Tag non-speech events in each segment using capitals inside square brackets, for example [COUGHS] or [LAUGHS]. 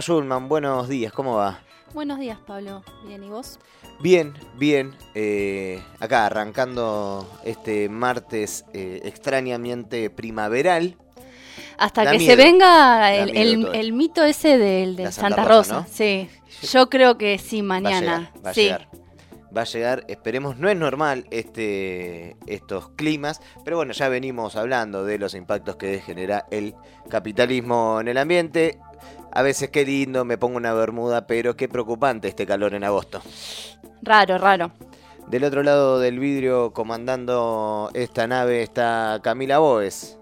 Schulman, buenos días, ¿cómo va? Buenos días, Pablo. Bien, ¿y vos? Bien, bien. eh, acá arrancando este martes eh, extrañamente primaveral. Hasta Da que miedo, se venga el, mito ese del de Santa, Santa Rosa. Rosa, ¿no? Sí, yo creo que sí, Va a mañana. llegar, va a llegar. Va a llegar, esperemos, no es normal este, estos climas, pero bueno, ya venimos hablando de los impactos que genera el capitalismo en el ambiente. A veces qué lindo, me pongo una bermuda, pero qué preocupante este calor en agosto. Raro, raro. Del otro lado del vidrio, comandando esta nave, está Camila Boes,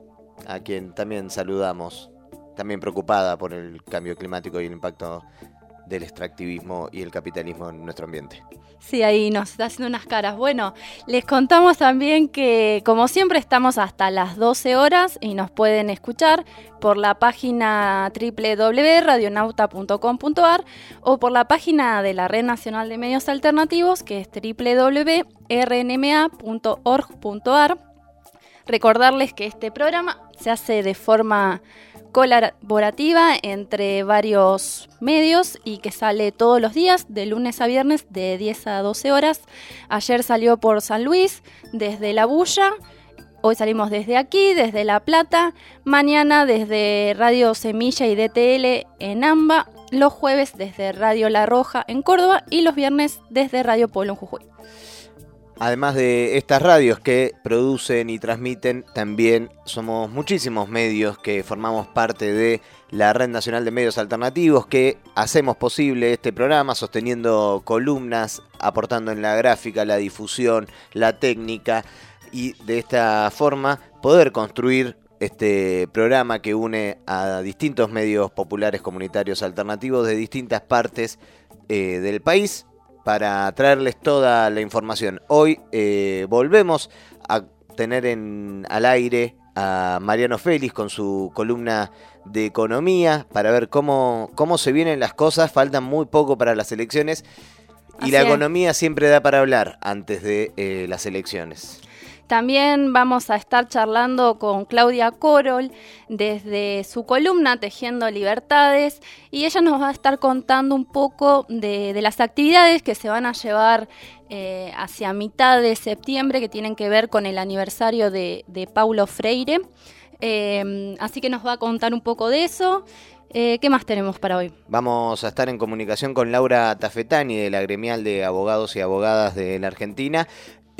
a quien también saludamos, también preocupada por el cambio climático y el impacto del extractivismo y el capitalismo en nuestro ambiente. Sí, ahí nos está haciendo unas caras. Bueno, les contamos también que, como siempre, estamos hasta las 12 horas y nos pueden escuchar por la página www.radionauta.com.ar o por la página de la Red Nacional de Medios Alternativos, que es www.rnma.org.ar. Recordarles que este programa se hace de forma colaborativa entre varios medios y que sale todos los días, de lunes a viernes, de 10 a 12 horas. Ayer salió por San Luis, desde La Bulla. Hoy salimos desde aquí, desde La Plata. Mañana desde Radio Semilla y DTL en Amba. Los jueves desde Radio La Roja en Córdoba. Y los viernes desde Radio Polo en Jujuy. Además de estas radios que producen y transmiten, también somos muchísimos medios que formamos parte de la Red Nacional de Medios Alternativos, que hacemos posible este programa sosteniendo columnas, aportando en la gráfica, la difusión, la técnica y de esta forma poder construir este programa que une a distintos medios populares comunitarios alternativos de distintas partes eh, del país para traerles toda la información. Hoy eh, volvemos a tener en, al aire a Mariano Félix con su columna de economía para ver cómo, cómo se vienen las cosas. Faltan muy poco para las elecciones y Así la es. economía siempre da para hablar antes de eh, las elecciones. También vamos a estar charlando con Claudia Corol desde su columna Tejiendo Libertades y ella nos va a estar contando un poco de, las actividades que se van a llevar eh, hacia mitad de septiembre que tienen que ver con el aniversario de, Paulo Freire. Eh, así que nos va a contar un poco de eso. Eh, ¿Qué más tenemos para hoy? Vamos a estar en comunicación con Laura Tafetani de la gremial de abogados y abogadas de la Argentina.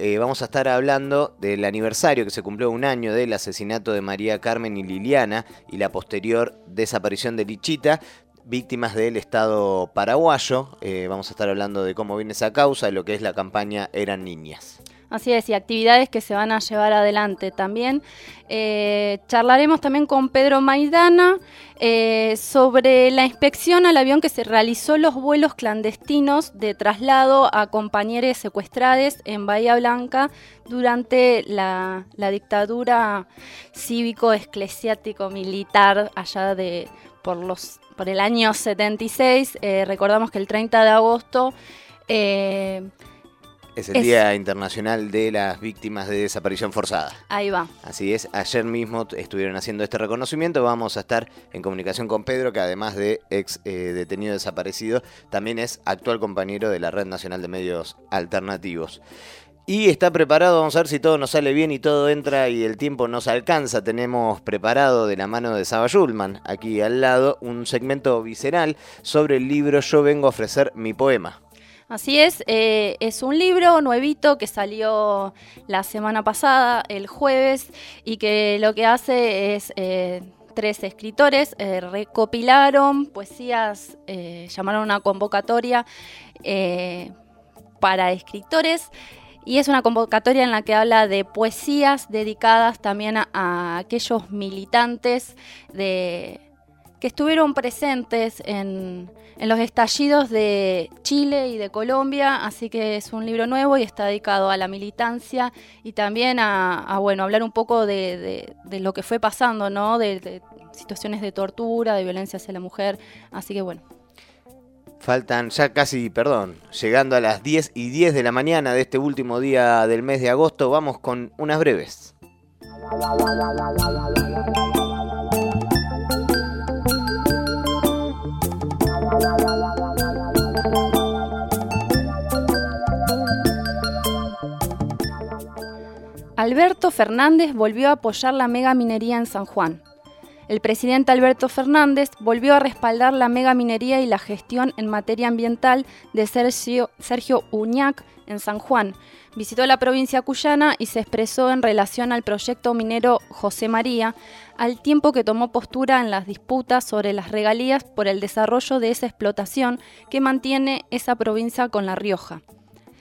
Eh, vamos a estar hablando del aniversario que se cumplió un año del asesinato de María Carmen y Liliana y la posterior desaparición de Lichita, víctimas del Estado paraguayo. Eh, vamos a estar hablando de cómo viene esa causa, de lo que es la campaña Eran Niñas. Así es, y actividades que se van a llevar adelante también. Eh, charlaremos también con Pedro Maidana eh, sobre la inspección al avión que se realizó los vuelos clandestinos de traslado a compañeros secuestrados en Bahía Blanca durante la, dictadura cívico-eclesiástico-militar allá de por los por el año 76. Eh, recordamos que el 30 de agosto eh, Es el Es- Día Internacional de las Víctimas de Desaparición Forzada. ahí va. Así es, ayer mismo estuvieron haciendo este reconocimiento. Vamos a estar en comunicación con Pedro, que además de ex eh, detenido desaparecido, también es actual compañero de la Red Nacional de Medios Alternativos. Y está preparado, vamos a ver si todo nos sale bien y todo entra y el tiempo nos alcanza. Tenemos preparado de la mano de Saba Schulman, aquí al lado, un segmento visceral sobre el libro Yo vengo a ofrecer mi poema. Así es, eh, es un libro nuevito que salió la semana pasada, el jueves, y que lo que hace es eh, tres escritores eh, recopilaron poesías, llamaron una convocatoria para escritores. Y es una convocatoria en la que habla de poesías dedicadas también a aquellos militantes de, que estuvieron presentes en, en los estallidos de Chile y de Colombia, así que es un libro nuevo y está dedicado a la militancia y también a, bueno, hablar un poco de, de- de lo que fue pasando, ¿no? De, de situaciones de tortura, de violencia hacia la mujer, así que bueno. Faltan ya casi, perdón, llegando a las 10 y 10 de la mañana de este último día del mes de agosto, vamos con unas breves. Alberto Fernández volvió a apoyar la mega minería en San Juan. El presidente Alberto Fernández volvió a respaldar la mega minería y la gestión en materia ambiental de Sergio, Sergio Uñac en San Juan. Visitó la provincia cuyana y se expresó en relación al proyecto minero José María, al tiempo que tomó postura en las disputas sobre las regalías por el desarrollo de esa explotación que mantiene esa provincia con La Rioja.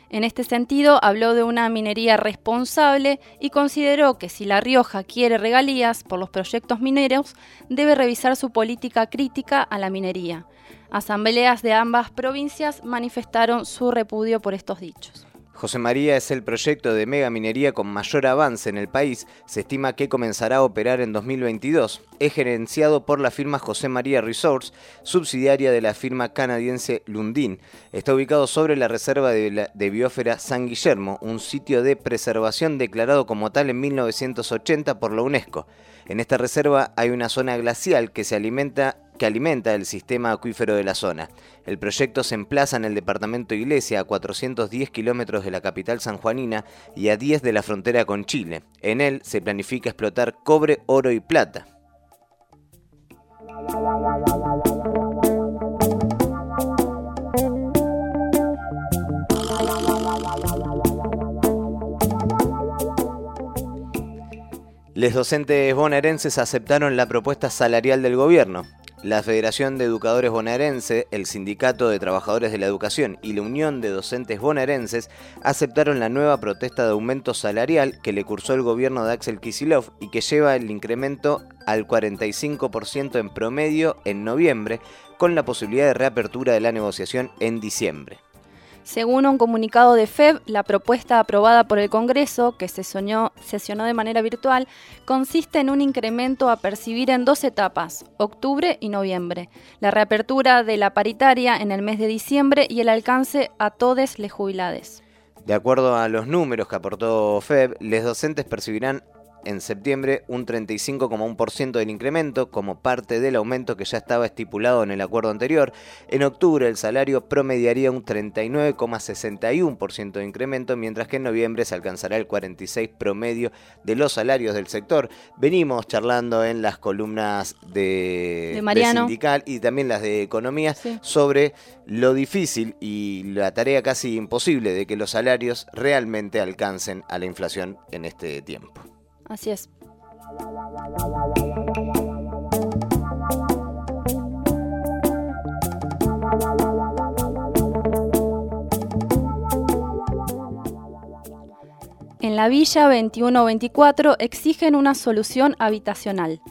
En este sentido, habló de una minería responsable y consideró que si La Rioja quiere regalías por los proyectos mineros, debe revisar su política crítica a la minería. Asambleas de ambas provincias manifestaron su repudio por estos dichos. José María es el proyecto de mega minería con mayor avance en el país. Se estima que comenzará a operar en 2022. Es gerenciado por la firma José María Resource, subsidiaria de la firma canadiense Lundin. Está ubicado sobre la reserva de, de biosfera San Guillermo, un sitio de preservación declarado como tal en 1980 por la UNESCO. En esta reserva hay una zona glacial que se alimenta que alimenta el sistema acuífero de la zona. El proyecto se emplaza en el departamento Iglesia, a 410 kilómetros de la capital sanjuanina y a 10 de la frontera con Chile. En él se planifica explotar cobre, oro y plata. Los docentes bonaerenses aceptaron la propuesta salarial del gobierno. La Federación de Educadores Bonaerense, el Sindicato de Trabajadores de la Educación y la Unión de Docentes Bonaerenses aceptaron la nueva protesta de aumento salarial que le cursó el gobierno de Axel Kisilov y que lleva el incremento al 45% en promedio en noviembre, con la posibilidad de reapertura de la negociación en diciembre. Según un comunicado de FEB, la propuesta aprobada por el Congreso, que sesionó, sesionó de manera virtual, consiste en un incremento a percibir en dos etapas, octubre y noviembre, la reapertura de la paritaria en el mes de diciembre y el alcance a todos les jubilades. De acuerdo a los números que aportó FEB, los docentes percibirán en septiembre un 35,1% del incremento como parte del aumento que ya estaba estipulado en el acuerdo anterior. En octubre el salario promediaría un 39,61% de incremento, mientras que en noviembre se alcanzará el 46% promedio de los salarios del sector. Venimos charlando en las columnas de, sindical y también las de economía sobre lo difícil y la tarea casi imposible de que los salarios realmente alcancen a la inflación en este tiempo. Así es. En la Villa 2124 exigen una solución habitacional.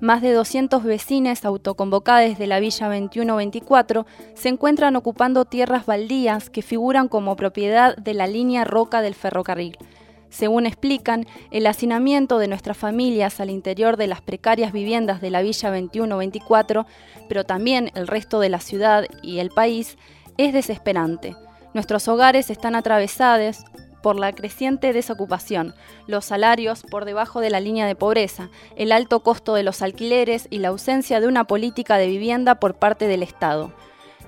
Más de 200 vecinos autoconvocados de la Villa 2124 se encuentran ocupando tierras baldías que figuran como propiedad de la línea Roca del ferrocarril según explican, el hacinamiento de nuestras familias al interior de las precarias viviendas de la Villa 21-24, pero también el resto de la ciudad y el país, es desesperante. Nuestros hogares están atravesados por la creciente desocupación, los salarios por debajo de la línea de pobreza, el alto costo de los alquileres y la ausencia de una política de vivienda por parte del Estado.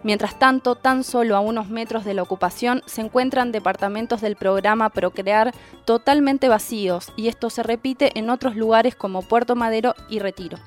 Mientras tanto, tan solo a unos metros de la ocupación se encuentran departamentos del programa Procrear totalmente vacíos y esto se repite en otros lugares como Puerto Madero y Retiro.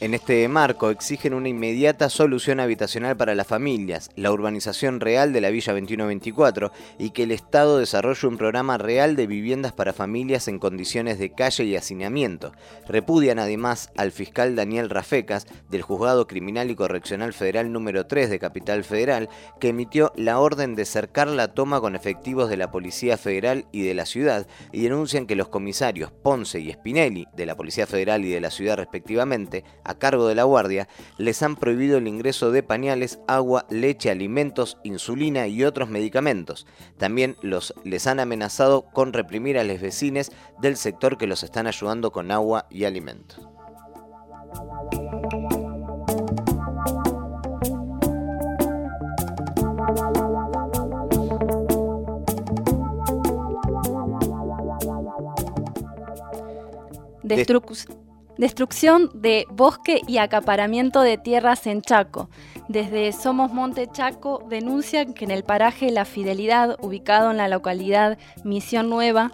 En este marco exigen una inmediata solución habitacional para las familias, la urbanización real de la Villa 2124 y que el Estado desarrolle un programa real de viviendas para familias en condiciones de calle y hacinamiento. Repudian además al fiscal Daniel Rafecas del Juzgado Criminal y Correccional Federal número 3 de Capital Federal que emitió la orden de cercar la toma con efectivos de la Policía Federal y de la ciudad y denuncian que los comisarios Ponce y Spinelli de la Policía Federal y de la ciudad respectivamente a cargo de la Guardia les han prohibido el ingreso de pañales, agua, leche, alimentos, insulina y otros medicamentos. También los, les han amenazado con reprimir a los vecinos del sector que los están ayudando con agua y alimentos. Destrucción de bosque y acaparamiento de tierras en Chaco. Desde Somos Monte Chaco denuncian que en el paraje La Fidelidad, ubicado en la localidad Misión Nueva,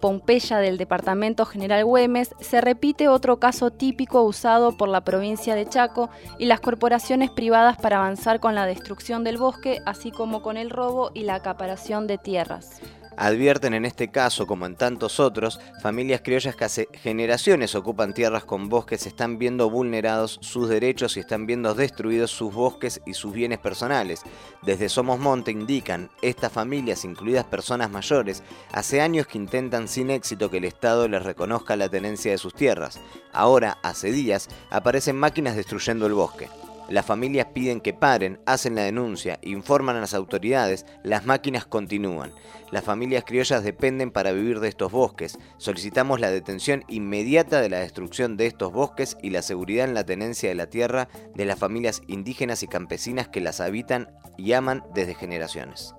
Pompeya del departamento General Güemes, se repite otro caso típico usado por la provincia de Chaco y las corporaciones privadas para avanzar con la destrucción del bosque, así como con el robo y la acaparación de tierras. Advierten en este caso, como en tantos otros, familias criollas que hace generaciones ocupan tierras con bosques, están viendo vulnerados sus derechos y están viendo destruidos sus bosques y sus bienes personales. Desde Somos Monte indican, estas familias, incluidas personas mayores, hace años que intentan sin éxito que el Estado les reconozca la tenencia de sus tierras. Ahora, hace días, aparecen máquinas destruyendo el bosque. Las familias piden que paren, hacen la denuncia, informan a las autoridades, las máquinas continúan. Las familias criollas dependen para vivir de estos bosques. Solicitamos la detención inmediata de la destrucción de estos bosques y la seguridad en la tenencia de la tierra de las familias indígenas y campesinas que las habitan y aman desde generaciones.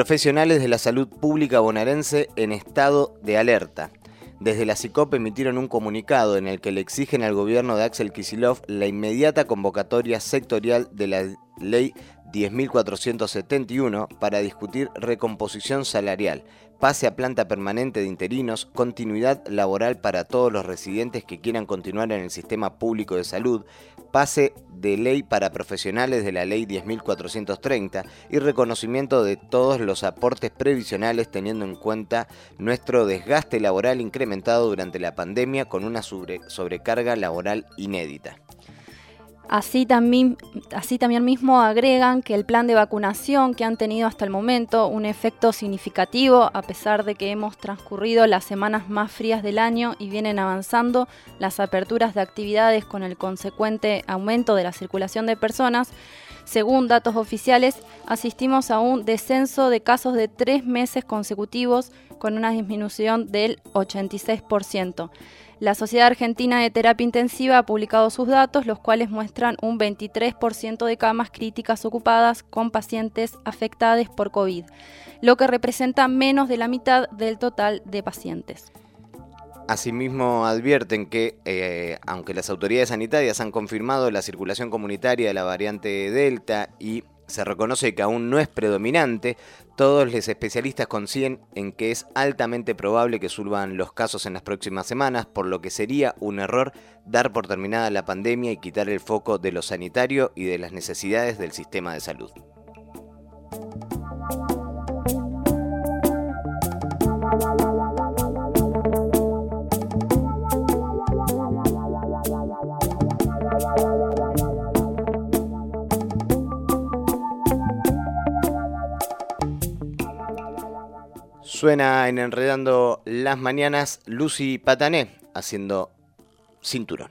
Profesionales de la salud pública bonaerense en estado de alerta. Desde la CICOP emitieron un comunicado en el que le exigen al gobierno de Axel Kisilov la inmediata convocatoria sectorial de la ley 10.471 para discutir recomposición salarial, pase a planta permanente de interinos, continuidad laboral para todos los residentes que quieran continuar en el sistema público de salud, pase de ley para profesionales de la ley 10.430 y reconocimiento de todos los aportes previsionales teniendo en cuenta nuestro desgaste laboral incrementado durante la pandemia con una sobrecarga laboral inédita. Así también, así también mismo agregan que el plan de vacunación que han tenido hasta el momento un efecto significativo a pesar de que hemos transcurrido las semanas más frías del año y vienen avanzando las aperturas de actividades con el consecuente aumento de la circulación de personas, según datos oficiales, asistimos a un descenso de casos de tres meses consecutivos con una disminución del 86%. La Sociedad Argentina de Terapia Intensiva ha publicado sus datos, los cuales muestran un 23% de camas críticas ocupadas con pacientes afectados por COVID, lo que representa menos de la mitad del total de pacientes. Asimismo, advierten que, eh, aunque las autoridades sanitarias han confirmado la circulación comunitaria de la variante Delta y se reconoce que aún no es predominante, todos los especialistas coinciden en que es altamente probable que suban los casos en las próximas semanas, por lo que sería un error dar por terminada la pandemia y quitar el foco de lo sanitario y de las necesidades del sistema de salud. Suena en Enredando las Mañanas Lucy Patané haciendo cinturón.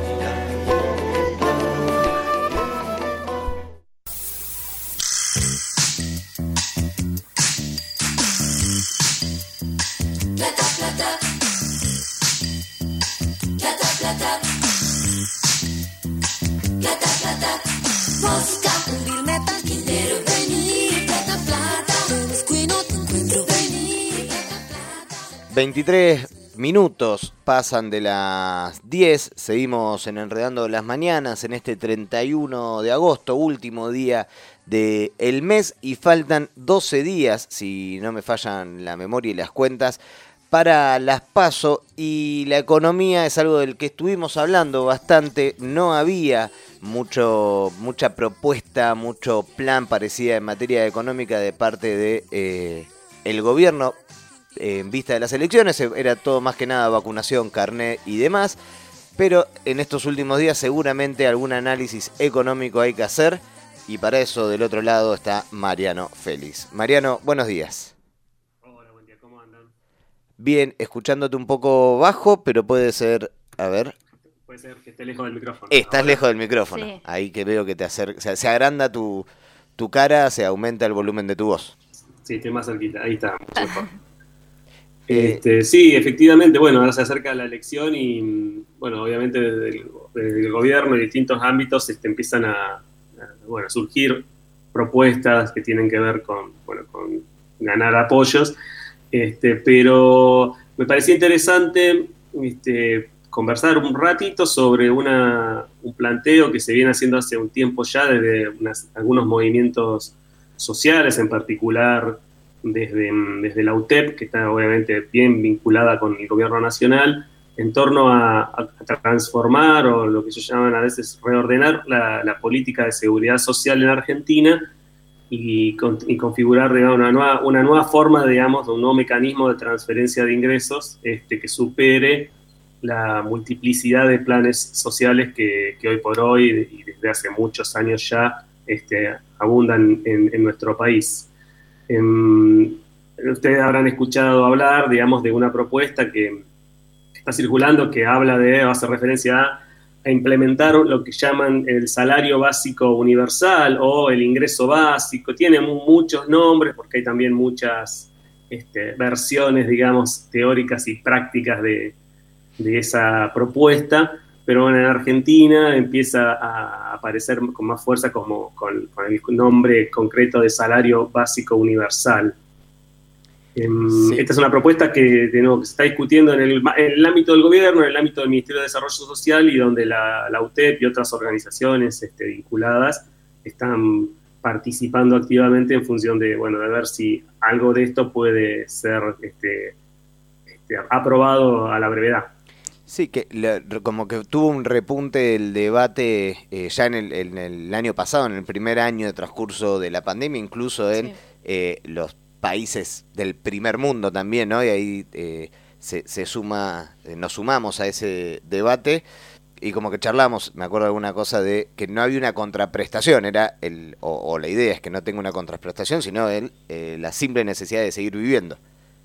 23 minutos pasan de las 10, seguimos en Enredando las Mañanas en este 31 de agosto, último día del el mes y faltan 12 días, si no me fallan la memoria y las cuentas, para las PASO. Y la economía es algo del que estuvimos hablando bastante, no había mucho, mucha propuesta, mucho plan parecida en materia económica de parte de... Eh, el gobierno en vista de las elecciones, era todo más que nada vacunación, carnet y demás, pero en estos últimos días seguramente algún análisis económico hay que hacer y para eso del otro lado está Mariano Félix. Mariano, buenos días. Hola, buen día, ¿cómo andan? Bien, escuchándote un poco bajo, pero puede ser, a ver. Puede ser que esté lejos del micrófono. Estás lejos del micrófono. Ahí que veo que te acerca, o sea, se agranda tu, tu cara, se aumenta el volumen de tu voz. Sí, estoy más cerquita, ahí está, Eh, [LAUGHS] este, sí, efectivamente, bueno, ahora se acerca la elección y, bueno, obviamente desde el, gobierno y distintos ámbitos este, empiezan a, bueno, surgir propuestas que tienen que ver con, bueno, con ganar apoyos, este, pero me parecía interesante este, conversar un ratito sobre un planteo que se viene haciendo hace un tiempo ya desde algunos movimientos sociales, en particular desde, desde la UTEP, que está obviamente bien vinculada con el gobierno nacional, en torno a, transformar o lo que ellos llaman a veces reordenar la, política de seguridad social en Argentina y, configurar una, nueva, una nueva forma, digamos, de un nuevo mecanismo de transferencia de ingresos este, que supere la multiplicidad de planes sociales que, hoy por hoy y desde hace muchos años ya este, abundan en nuestro país. Ustedes habrán escuchado hablar, digamos, de una propuesta que está circulando que habla de, hace referencia a, implementar lo que llaman el salario básico universal o el ingreso básico. Tiene muchos nombres porque hay también muchas este, versiones, digamos, teóricas y prácticas de, esa propuesta, pero en Argentina empieza a aparecer con más fuerza como con, el nombre concreto de salario básico universal. Em, esta es una propuesta que, de nuevo, se está discutiendo en el, ámbito del gobierno, en el ámbito del Ministerio de Desarrollo Social y donde la, UTEP y otras organizaciones este, vinculadas están participando activamente en función de, bueno, de ver si algo de esto puede ser este, este, aprobado a la brevedad. Sí, que como que tuvo un repunte el debate eh, ya en el, año pasado, en el primer año de transcurso de la pandemia, incluso en eh, los países del primer mundo también, ¿no? Y ahí eh, se, suma, nos sumamos a ese debate y como que charlamos, me acuerdo de alguna cosa de que no había una contraprestación, era el, o, la idea es que no tenga una contraprestación, sino el, la simple necesidad de seguir viviendo.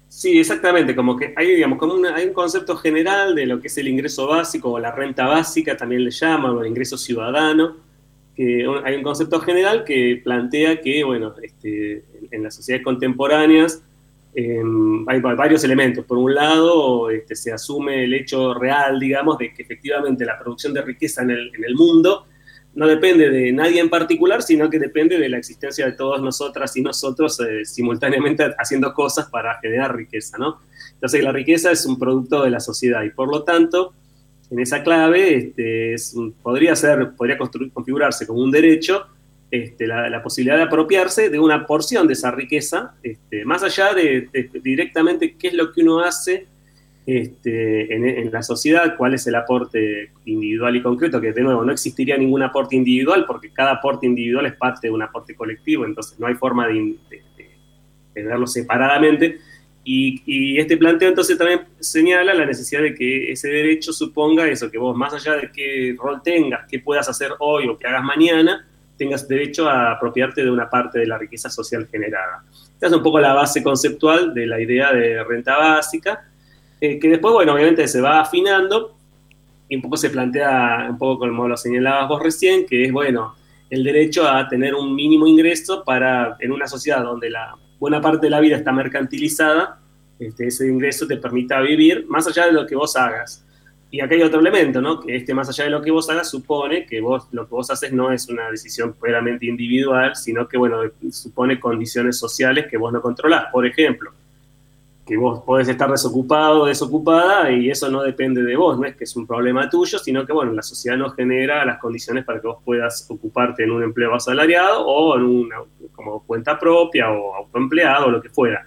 Sí, exactamente, como que hay, digamos, como hay un concepto general de lo que es el ingreso básico o la renta básica, también le llaman, o el ingreso ciudadano, que hay un concepto general que plantea que, bueno, este, en las sociedades contemporáneas em, hay varios elementos. Por un lado, este, se asume el hecho real, digamos, de que efectivamente la producción de riqueza en el mundo no depende de nadie en particular, sino que depende de la existencia de todas nosotras y nosotros eh, simultáneamente haciendo cosas para generar riqueza, ¿no? Entonces la riqueza es un producto de la sociedad y por lo tanto, en esa clave este, podría ser, podría configurarse como un derecho este, la, posibilidad de apropiarse de una porción de esa riqueza, este, más allá de, de, directamente qué es lo que uno hace este, en, la sociedad, cuál es el aporte individual y concreto, que de nuevo no existiría ningún aporte individual porque cada aporte individual es parte de un aporte colectivo, entonces no hay forma de, verlo separadamente. Y, este planteo entonces también señala la necesidad de que ese derecho suponga eso, que vos más allá de qué rol tengas, qué puedas hacer hoy o qué hagas mañana, tengas derecho a apropiarte de una parte de la riqueza social generada. Esta es un poco la base conceptual de la idea de renta básica, eh, que después, bueno, obviamente se va afinando y un poco se plantea, un poco como lo señalabas vos recién, que es, bueno, el derecho a tener un mínimo ingreso para, en una sociedad donde la buena parte de la vida está mercantilizada, este, ese ingreso te permita vivir más allá de lo que vos hagas. Y acá hay otro elemento, ¿no? Que este más allá de lo que vos hagas supone que vos lo que vos haces no es una decisión puramente individual, sino que, bueno, supone condiciones sociales que vos no controlás. Por ejemplo, que vos podés estar desocupado o desocupada y eso no depende de vos, no es que es un problema tuyo, sino que, bueno, la sociedad no genera las condiciones para que vos puedas ocuparte en un empleo asalariado o en una como cuenta propia o autoempleado o lo que fuera.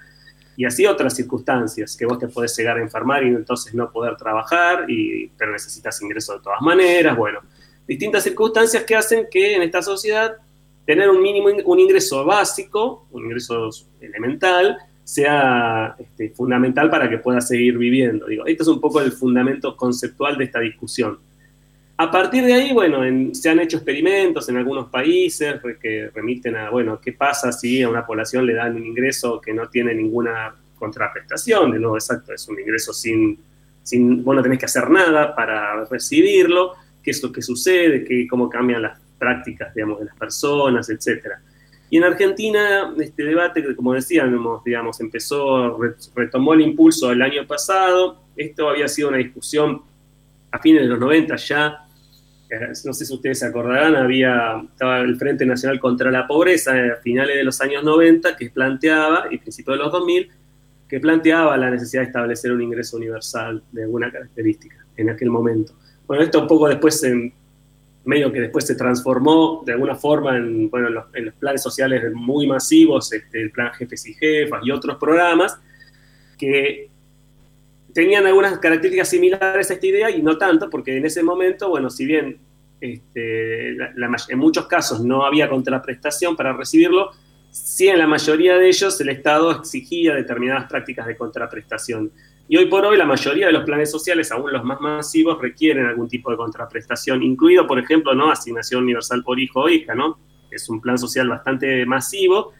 Y así otras circunstancias, que vos te podés llegar a enfermar y entonces no poder trabajar, y, pero necesitas ingresos de todas maneras, bueno, distintas circunstancias que hacen que en esta sociedad tener un mínimo, un ingreso básico, un ingreso elemental, sea este, fundamental para que pueda seguir viviendo. Digo, esto es un poco el fundamento conceptual de esta discusión. A partir de ahí, bueno, se han hecho experimentos en algunos países que remiten a, bueno, ¿qué pasa si a una población le dan un ingreso que no tiene ninguna contraprestación? De nuevo, exacto, es un ingreso sin, sin vos no tenés que hacer nada para recibirlo, qué es lo que sucede, qué, cómo cambian las prácticas, digamos, de las personas, etcétera. Y en Argentina, este debate, como decíamos, digamos, empezó, retomó el impulso el año pasado. Esto había sido una discusión a fines de los 90 ya. Eh, no sé si ustedes se acordarán, había, estaba el Frente Nacional contra la Pobreza a finales de los años 90 que planteaba, y principios de los 2000, que planteaba la necesidad de establecer un ingreso universal de alguna característica en aquel momento. Bueno, esto un poco después se medio que después se transformó de alguna forma en, bueno, en, los, planes sociales muy masivos, este, el plan Jefes y Jefas y otros programas, que tenían algunas características similares a esta idea y no tanto, porque en ese momento, bueno, si bien este, en muchos casos no había contraprestación para recibirlo, sí en la mayoría de ellos el Estado exigía determinadas prácticas de contraprestación. Y hoy por hoy la mayoría de los planes sociales, aún los más masivos, requieren algún tipo de contraprestación, incluido, por ejemplo, ¿no? asignación universal por hijo o hija, ¿no? Es un plan social bastante masivo.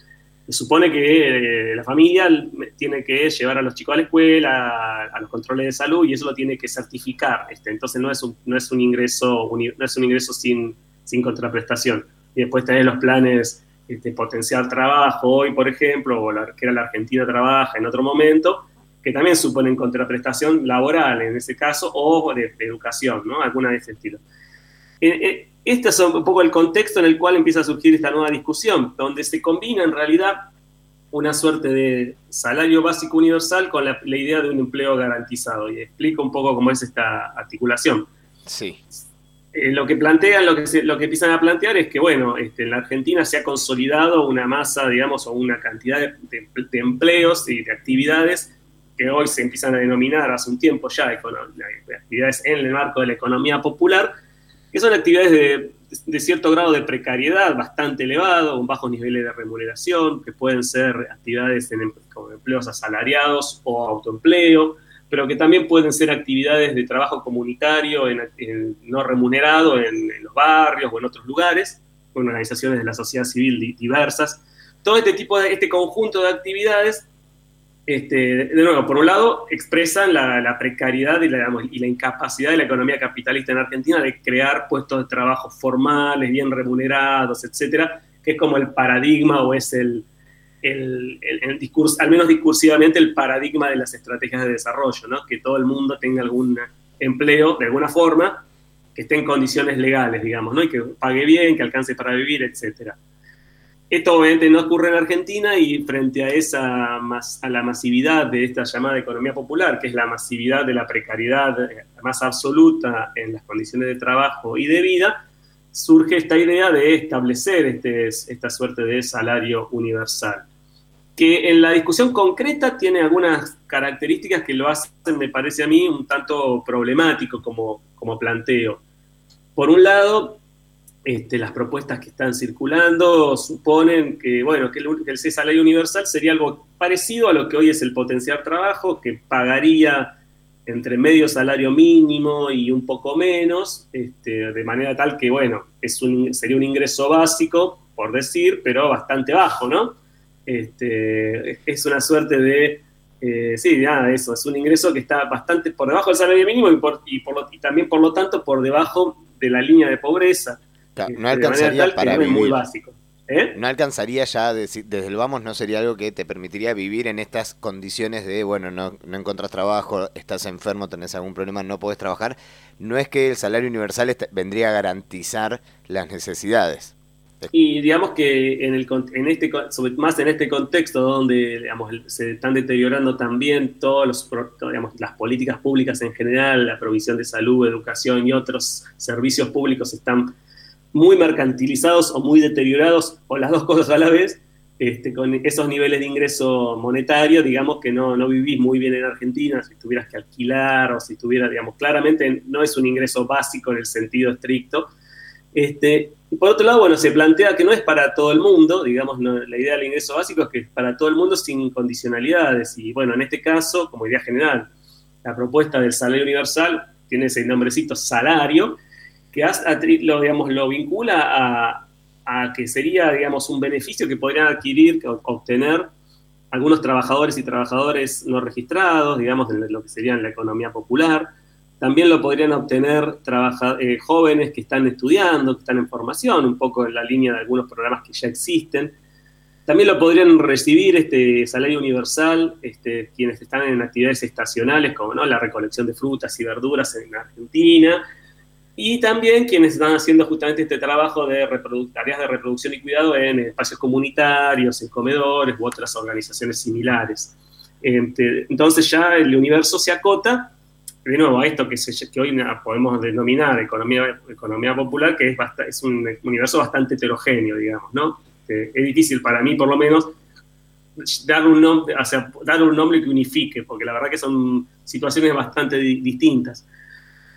Se supone que eh, la familia tiene que llevar a los chicos a la escuela, a, los controles de salud, y eso lo tiene que certificar. Este, entonces no es un, no es un ingreso, no es un ingreso sin, sin contraprestación. Y después tenés los planes este, potenciar trabajo hoy, por ejemplo, o la, que era la Argentina trabaja en otro momento, que también suponen contraprestación laboral en ese caso o de, educación, ¿no? Alguna de ese estilo. Eh, eh, este es un poco el contexto en el cual empieza a surgir esta nueva discusión, donde se combina en realidad una suerte de salario básico universal con la, idea de un empleo garantizado. Y explico un poco cómo es esta articulación. Sí. Eh, lo que plantean, lo que, lo que empiezan a plantear es que, bueno, este, en la Argentina se ha consolidado una masa, digamos, o una cantidad de, de empleos y de actividades que hoy se empiezan a denominar hace un tiempo ya actividades en el marco de la economía popular, que son actividades de, cierto grado de precariedad bastante elevado, con bajos niveles de remuneración, que pueden ser actividades en, em, como empleos asalariados o autoempleo, pero que también pueden ser actividades de trabajo comunitario no remunerado en, los barrios o en otros lugares, con organizaciones de la sociedad civil diversas. Todo este tipo de, este conjunto de actividades este, de nuevo, por un lado, expresan la, precariedad y la, incapacidad de la economía capitalista en Argentina de crear puestos de trabajo formales, bien remunerados, etcétera, que es como el paradigma o es el, el, discurso, al menos discursivamente, el paradigma de las estrategias de desarrollo, ¿no? que todo el mundo tenga algún empleo de alguna forma, que esté en condiciones legales, digamos, ¿no? y que pague bien, que alcance para vivir, etcétera. Esto obviamente no ocurre en Argentina y frente a esa a la masividad de esta llamada economía popular, que es la masividad de la precariedad más absoluta en las condiciones de trabajo y de vida, surge esta idea de establecer este, esta suerte de salario universal, que en la discusión concreta tiene algunas características que lo hacen, me parece a mí, un tanto problemático como, como planteo. Por un lado, este, las propuestas que están circulando suponen que, bueno, que el, que el salario universal sería algo parecido a lo que hoy es el potenciar trabajo, que pagaría entre medio salario mínimo y un poco menos, este, de manera tal que, bueno, es sería un ingreso básico, por decir, pero bastante bajo, ¿no? Este, es una suerte de, eh, sí, nada, eso, es un ingreso que está bastante por debajo del salario mínimo y, por, por y también, por lo tanto, por debajo de la línea de pobreza. Claro, no alcanzaría para vivir. muy básico. ¿Eh? No alcanzaría ya, desde el vamos, no sería algo que te permitiría vivir en estas condiciones de, bueno, no, no encontrás trabajo, estás enfermo, tenés algún problema, no podés trabajar. No es que el salario universal vendría a garantizar las necesidades. Y digamos que en, el, en este, más en este contexto donde digamos, se están deteriorando también todas los, digamos, las políticas públicas en general, la provisión de salud, educación y otros servicios públicos están muy mercantilizados o muy deteriorados, o las dos cosas a la vez, este, con esos niveles de ingreso monetario, digamos que no, no vivís muy bien en Argentina, si tuvieras que alquilar o si tuviera, digamos, claramente no es un ingreso básico en el sentido estricto. Este, por otro lado, bueno, se plantea que no es para todo el mundo, digamos, la idea del ingreso básico es que es para todo el mundo sin condicionalidades. Y bueno, en este caso, como idea general, la propuesta del salario universal tiene ese nombrecito salario, que lo, digamos, lo vincula a, que sería digamos, un beneficio que podrían adquirir, obtener algunos trabajadores y trabajadores no registrados, digamos, de lo que sería en la economía popular. También lo podrían obtener eh, jóvenes que están estudiando, que están en formación, un poco en la línea de algunos programas que ya existen. También lo podrían recibir este salario universal este, quienes están en actividades estacionales, como ¿no? la recolección de frutas y verduras en Argentina, y también quienes están haciendo justamente este trabajo de tareas de reproducción y cuidado en espacios comunitarios, en comedores u otras organizaciones similares. Este, entonces ya el universo se acota, de nuevo, a esto que, que hoy podemos denominar economía, economía popular, que es, es un universo bastante heterogéneo, digamos, ¿no? Este, es difícil para mí, por lo menos, dar un, nombre, dar un nombre que unifique, porque la verdad que son situaciones bastante distintas.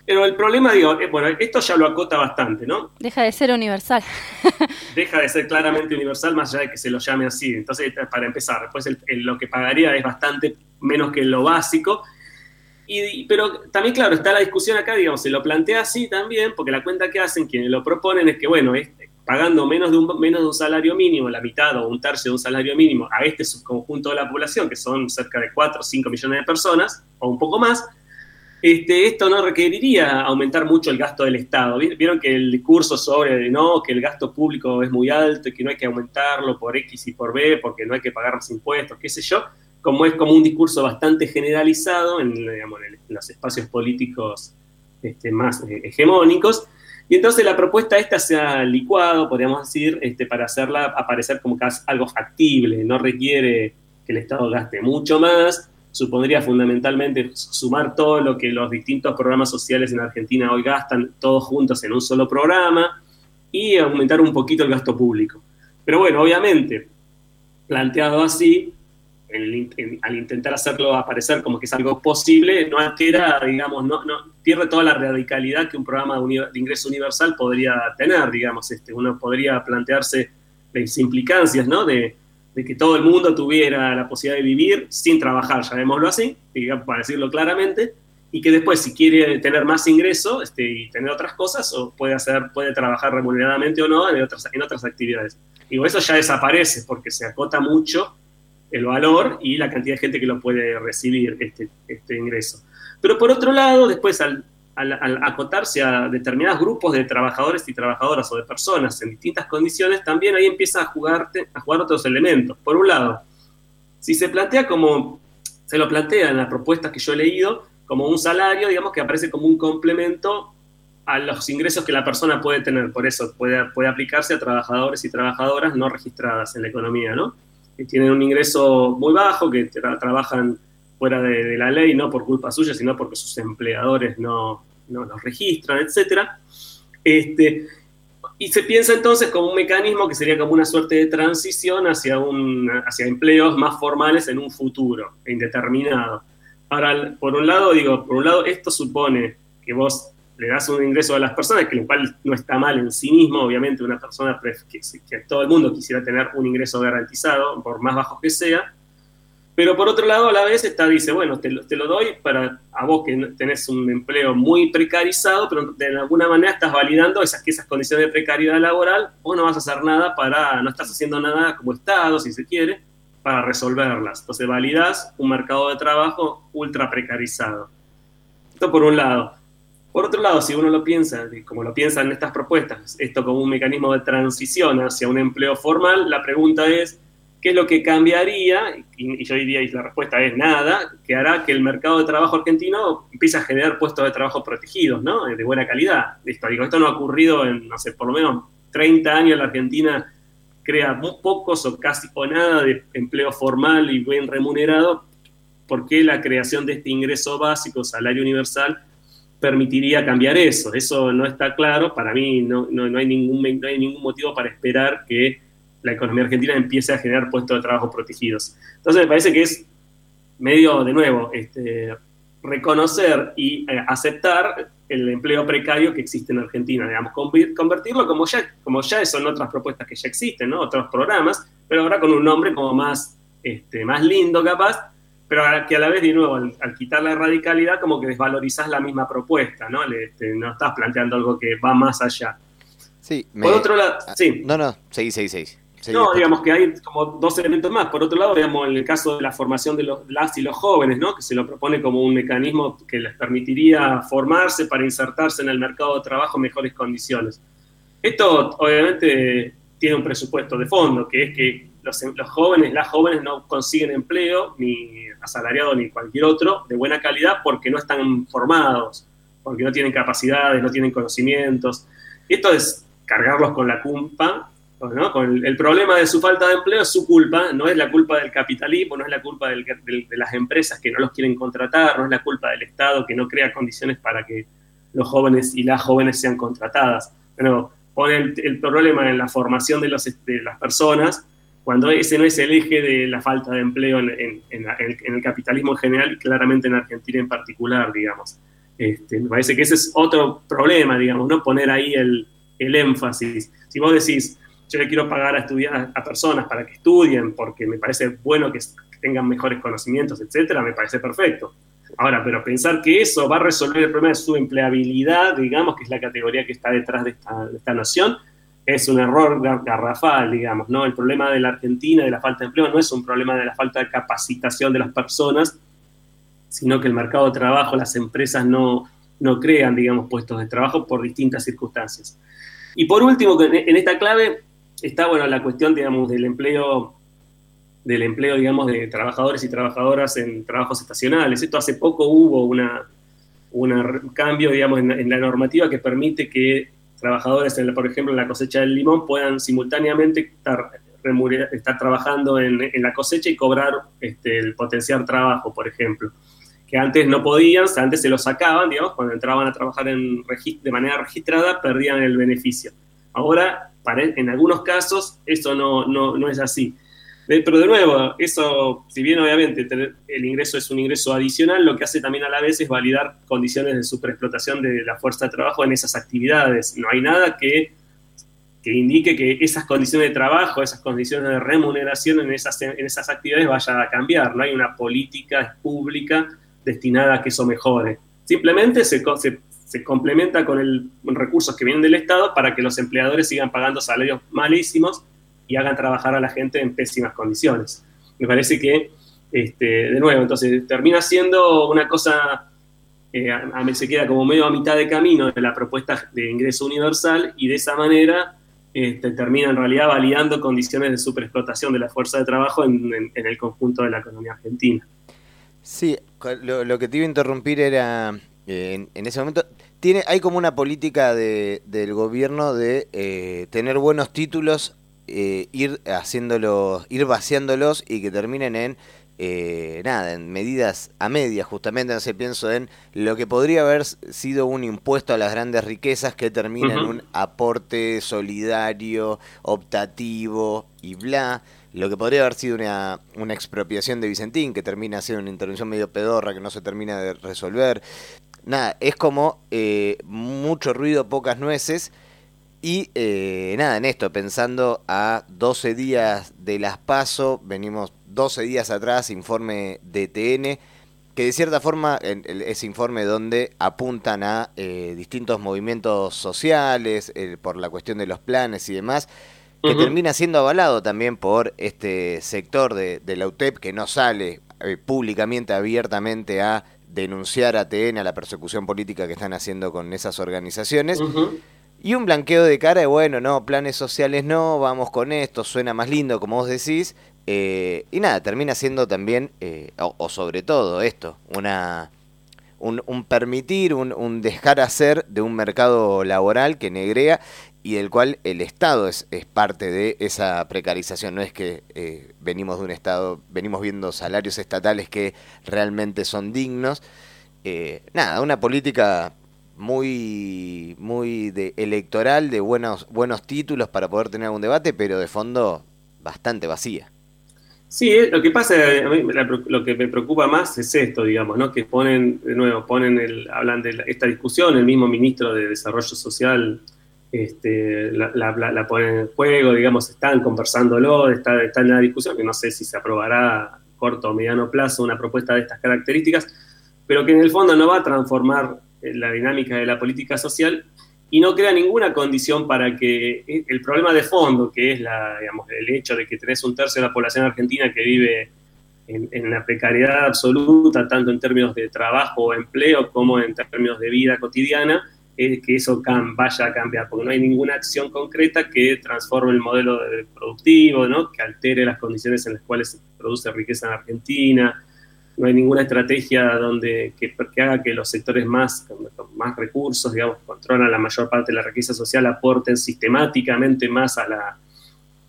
Pero el problema, digo, eh, bueno, esto ya lo acota bastante, ¿no? Deja de ser universal. [LAUGHS] Deja de ser claramente universal, más allá de que se lo llame así. Entonces, para empezar, después lo que pagaría es bastante menos que lo básico. Y, pero también, claro, está la discusión acá, digamos, se lo plantea así también, porque la cuenta que hacen quienes lo proponen es que, bueno, pagando menos de, un, menos de un salario mínimo, la mitad o un tercio de un salario mínimo a este subconjunto de la población, que son cerca de 4 o 5 millones de personas, o un poco más, este, esto no requeriría aumentar mucho el gasto del Estado. Vieron que el discurso sobre no, que el gasto público es muy alto y que no hay que aumentarlo por X y por B porque no hay que pagar más impuestos, qué sé yo, como es como un discurso bastante generalizado en, los espacios políticos este, más eh, hegemónicos. Y entonces la propuesta esta se ha licuado, podríamos decir, este, para hacerla aparecer como algo factible, no requiere que el Estado gaste mucho más, supondría fundamentalmente sumar todo lo que los distintos programas sociales en Argentina hoy gastan todos juntos en un solo programa y aumentar un poquito el gasto público. Pero bueno, obviamente, planteado así, al intentar hacerlo aparecer como que es algo posible, no altera, digamos, no, no pierde toda la radicalidad que un programa de, ingreso universal podría tener, digamos, este, uno podría plantearse las implicancias, ¿no? De, de que todo el mundo tuviera la posibilidad de vivir sin trabajar, llamémoslo así, para decirlo claramente, y que después si quiere tener más ingreso este, y tener otras cosas, o puede, hacer, puede trabajar remuneradamente o no en otras, en otras actividades. Digo, eso ya desaparece porque se acota mucho el valor y la cantidad de gente que lo puede recibir, este, este ingreso. Pero por otro lado, después al al, acotarse a determinados grupos de trabajadores y trabajadoras o de personas en distintas condiciones, también ahí empieza a, jugarte, a jugar otros elementos. Por un lado, si se plantea como, se lo plantea en las propuestas que yo he leído, como un salario, digamos que aparece como un complemento a los ingresos que la persona puede tener. Por eso puede, puede aplicarse a trabajadores y trabajadoras no registradas en la economía, ¿no? Que tienen un ingreso muy bajo, que trabajan fuera de, la ley, no por culpa suya, sino porque sus empleadores no, no los registran, etc. Este, y se piensa entonces como un mecanismo que sería como una suerte de transición hacia, un, hacia empleos más formales en un futuro indeterminado. Ahora, por un lado, digo, por un lado, esto supone que vos le das un ingreso a las personas, que lo cual no está mal en sí mismo, obviamente una persona que, que todo el mundo quisiera tener un ingreso garantizado, por más bajo que sea, Pero por otro lado, a la vez está, dice, bueno, te, lo doy para a vos que tenés un empleo muy precarizado, pero de alguna manera estás validando esas, esas condiciones de precariedad laboral, o no vas a hacer nada para, no estás haciendo nada como Estado, si se quiere, para resolverlas. Entonces validás un mercado de trabajo ultra precarizado. Esto por un lado. Por otro lado, si uno lo piensa, como lo piensan estas propuestas, esto como un mecanismo de transición hacia un empleo formal, la pregunta es, ¿qué es lo que cambiaría? Y, yo diría, y la respuesta es nada, que hará que el mercado de trabajo argentino empiece a generar puestos de trabajo protegidos, ¿no? De buena calidad. Esto, digo, esto no ha ocurrido en, no sé, por lo menos 30 años la Argentina crea muy pocos o casi o nada de empleo formal y bien remunerado, ¿por qué la creación de este ingreso básico, salario universal, permitiría cambiar eso. Eso no está claro. Para mí no, no, hay ningún, no hay ningún motivo para esperar que la economía argentina empiece a generar puestos de trabajo protegidos. Entonces me parece que es medio, de nuevo, este, reconocer y eh, aceptar el empleo precario que existe en Argentina, digamos, convertirlo como ya, como ya son otras propuestas que ya existen, ¿no? otros programas, pero ahora con un nombre como más, este, más lindo capaz, pero que a la vez, de nuevo, al, quitar la radicalidad, como que desvalorizás la misma propuesta, ¿no? Este, no estás planteando algo que va más allá. Sí, Por otro lado, ah, sí. No, no, seguí, seguí, seguí. No, digamos que hay como dos elementos más. Por otro lado, digamos, en el caso de la formación de los, las y los jóvenes, ¿no? que se lo propone como un mecanismo que les permitiría formarse para insertarse en el mercado de trabajo en mejores condiciones. Esto, obviamente, tiene un presupuesto de fondo, que es que los, los jóvenes, las jóvenes no consiguen empleo, ni asalariado ni cualquier otro, de buena calidad porque no están formados, porque no tienen capacidades, no tienen conocimientos. Esto es cargarlos con la culpa, ¿no? con el, problema de su falta de empleo es su culpa, no es la culpa del capitalismo, no es la culpa de las empresas que no los quieren contratar, no es la culpa del Estado que no crea condiciones para que los jóvenes y las jóvenes sean contratadas. Pero pone el, problema en la formación de, de las personas cuando ese no es el eje de la falta de empleo en, el, capitalismo en general y claramente en Argentina en particular, digamos. Este, me parece que ese es otro problema, digamos, no poner ahí el, énfasis. Si vos decís, yo le quiero pagar a, estudiar, a personas para que estudien porque me parece bueno que tengan mejores conocimientos, etcétera, me parece perfecto. Ahora, pero pensar que eso va a resolver el problema de su empleabilidad, digamos, que es la categoría que está detrás de esta, de esta noción, es un error garrafal, digamos, ¿no? El problema de la Argentina, de la falta de empleo, no es un problema de la falta de capacitación de las personas, sino que el mercado de trabajo, las empresas no, no crean, digamos, puestos de trabajo por distintas circunstancias. Y por último, en esta clave está, bueno, la cuestión, digamos, del empleo, del empleo, digamos, de trabajadores y trabajadoras en trabajos estacionales. Esto hace poco hubo una, un cambio, digamos, en la normativa que permite que trabajadores, en por ejemplo, en la cosecha del limón, puedan simultáneamente estar, estar trabajando en, la cosecha y cobrar este, el potencial trabajo, por ejemplo. Que antes no podían, antes se lo sacaban, digamos, cuando entraban a trabajar en de manera registrada, perdían el beneficio. Ahora, en algunos casos, eso no, no, no es así. Pero de nuevo, eso, si bien obviamente el ingreso es un ingreso adicional, lo que hace también a la vez es validar condiciones de superexplotación de la fuerza de trabajo en esas actividades. No hay nada que, que indique que esas condiciones de trabajo, esas condiciones de remuneración en esas, en esas actividades vayan a cambiar. No hay una política pública destinada a que eso mejore. Simplemente se, se complementa con el recursos que vienen del Estado para que los empleadores sigan pagando salarios malísimos y hagan trabajar a la gente en pésimas condiciones. Me parece que, este, de nuevo, entonces termina siendo una cosa, eh, a, mí se queda como medio a mitad de camino de la propuesta de ingreso universal y de esa manera este, termina en realidad validando condiciones de superexplotación de la fuerza de trabajo en, el conjunto de la economía argentina. Sí, lo, que te iba a interrumpir era, eh, en, ese momento, tiene, hay como una política de, del gobierno de eh, tener buenos títulos eh, ir haciéndolos, ir vaciándolos y que terminen en eh, nada, en medidas a medias, justamente, no sé, pienso en lo que podría haber sido un impuesto a las grandes riquezas que termina en un aporte solidario, optativo y bla. Lo que podría haber sido una, una expropiación de Vicentín, que termina siendo una intervención medio pedorra que no se termina de resolver. Nada, es como eh, mucho ruido, pocas nueces. Y eh, nada, en esto, pensando a 12 días de las PASO, venimos 12 días atrás, informe de TN, que de cierta forma ese informe donde apuntan a eh, distintos movimientos sociales eh, por la cuestión de los planes y demás, que termina siendo avalado también por este sector de, la UTEP que no sale públicamente, abiertamente a denunciar a TN, a la persecución política que están haciendo con esas organizaciones. Y un blanqueo de cara de, bueno, no, planes sociales no, vamos con esto, suena más lindo, como vos decís, eh, y nada, termina siendo también, eh, o, sobre todo esto, una, un, permitir, un, dejar hacer de un mercado laboral que negrea y del cual el Estado es, parte de esa precarización. No es que eh, venimos de un Estado, venimos viendo salarios estatales que realmente son dignos. nada, una política muy, muy de electoral, de buenos, buenos títulos para poder tener algún debate, pero de fondo bastante vacía. Sí, eh, lo que pasa, lo que me preocupa más es esto, digamos, ¿no? Que ponen, de nuevo, ponen el, hablan de esta discusión, el mismo ministro de Desarrollo Social este, la, ponen en juego, digamos, están conversándolo, está, en la discusión, que no sé si se aprobará a corto o mediano plazo una propuesta de estas características, pero que en el fondo no va a transformar eh, la dinámica de la política social y no crea ninguna condición para que eh, el problema de fondo, que es la, el hecho de que tenés un tercio de la población argentina que vive en, la precariedad absoluta, tanto en términos de trabajo o empleo como en términos de vida cotidiana, es que eso vaya a cambiar, porque no hay ninguna acción concreta que transforme el modelo productivo, ¿no? que altere las condiciones en las cuales se produce riqueza en Argentina, no hay ninguna estrategia donde que, haga que los sectores más con más recursos, digamos, controlan la mayor parte de la riqueza social, aporten sistemáticamente más a la,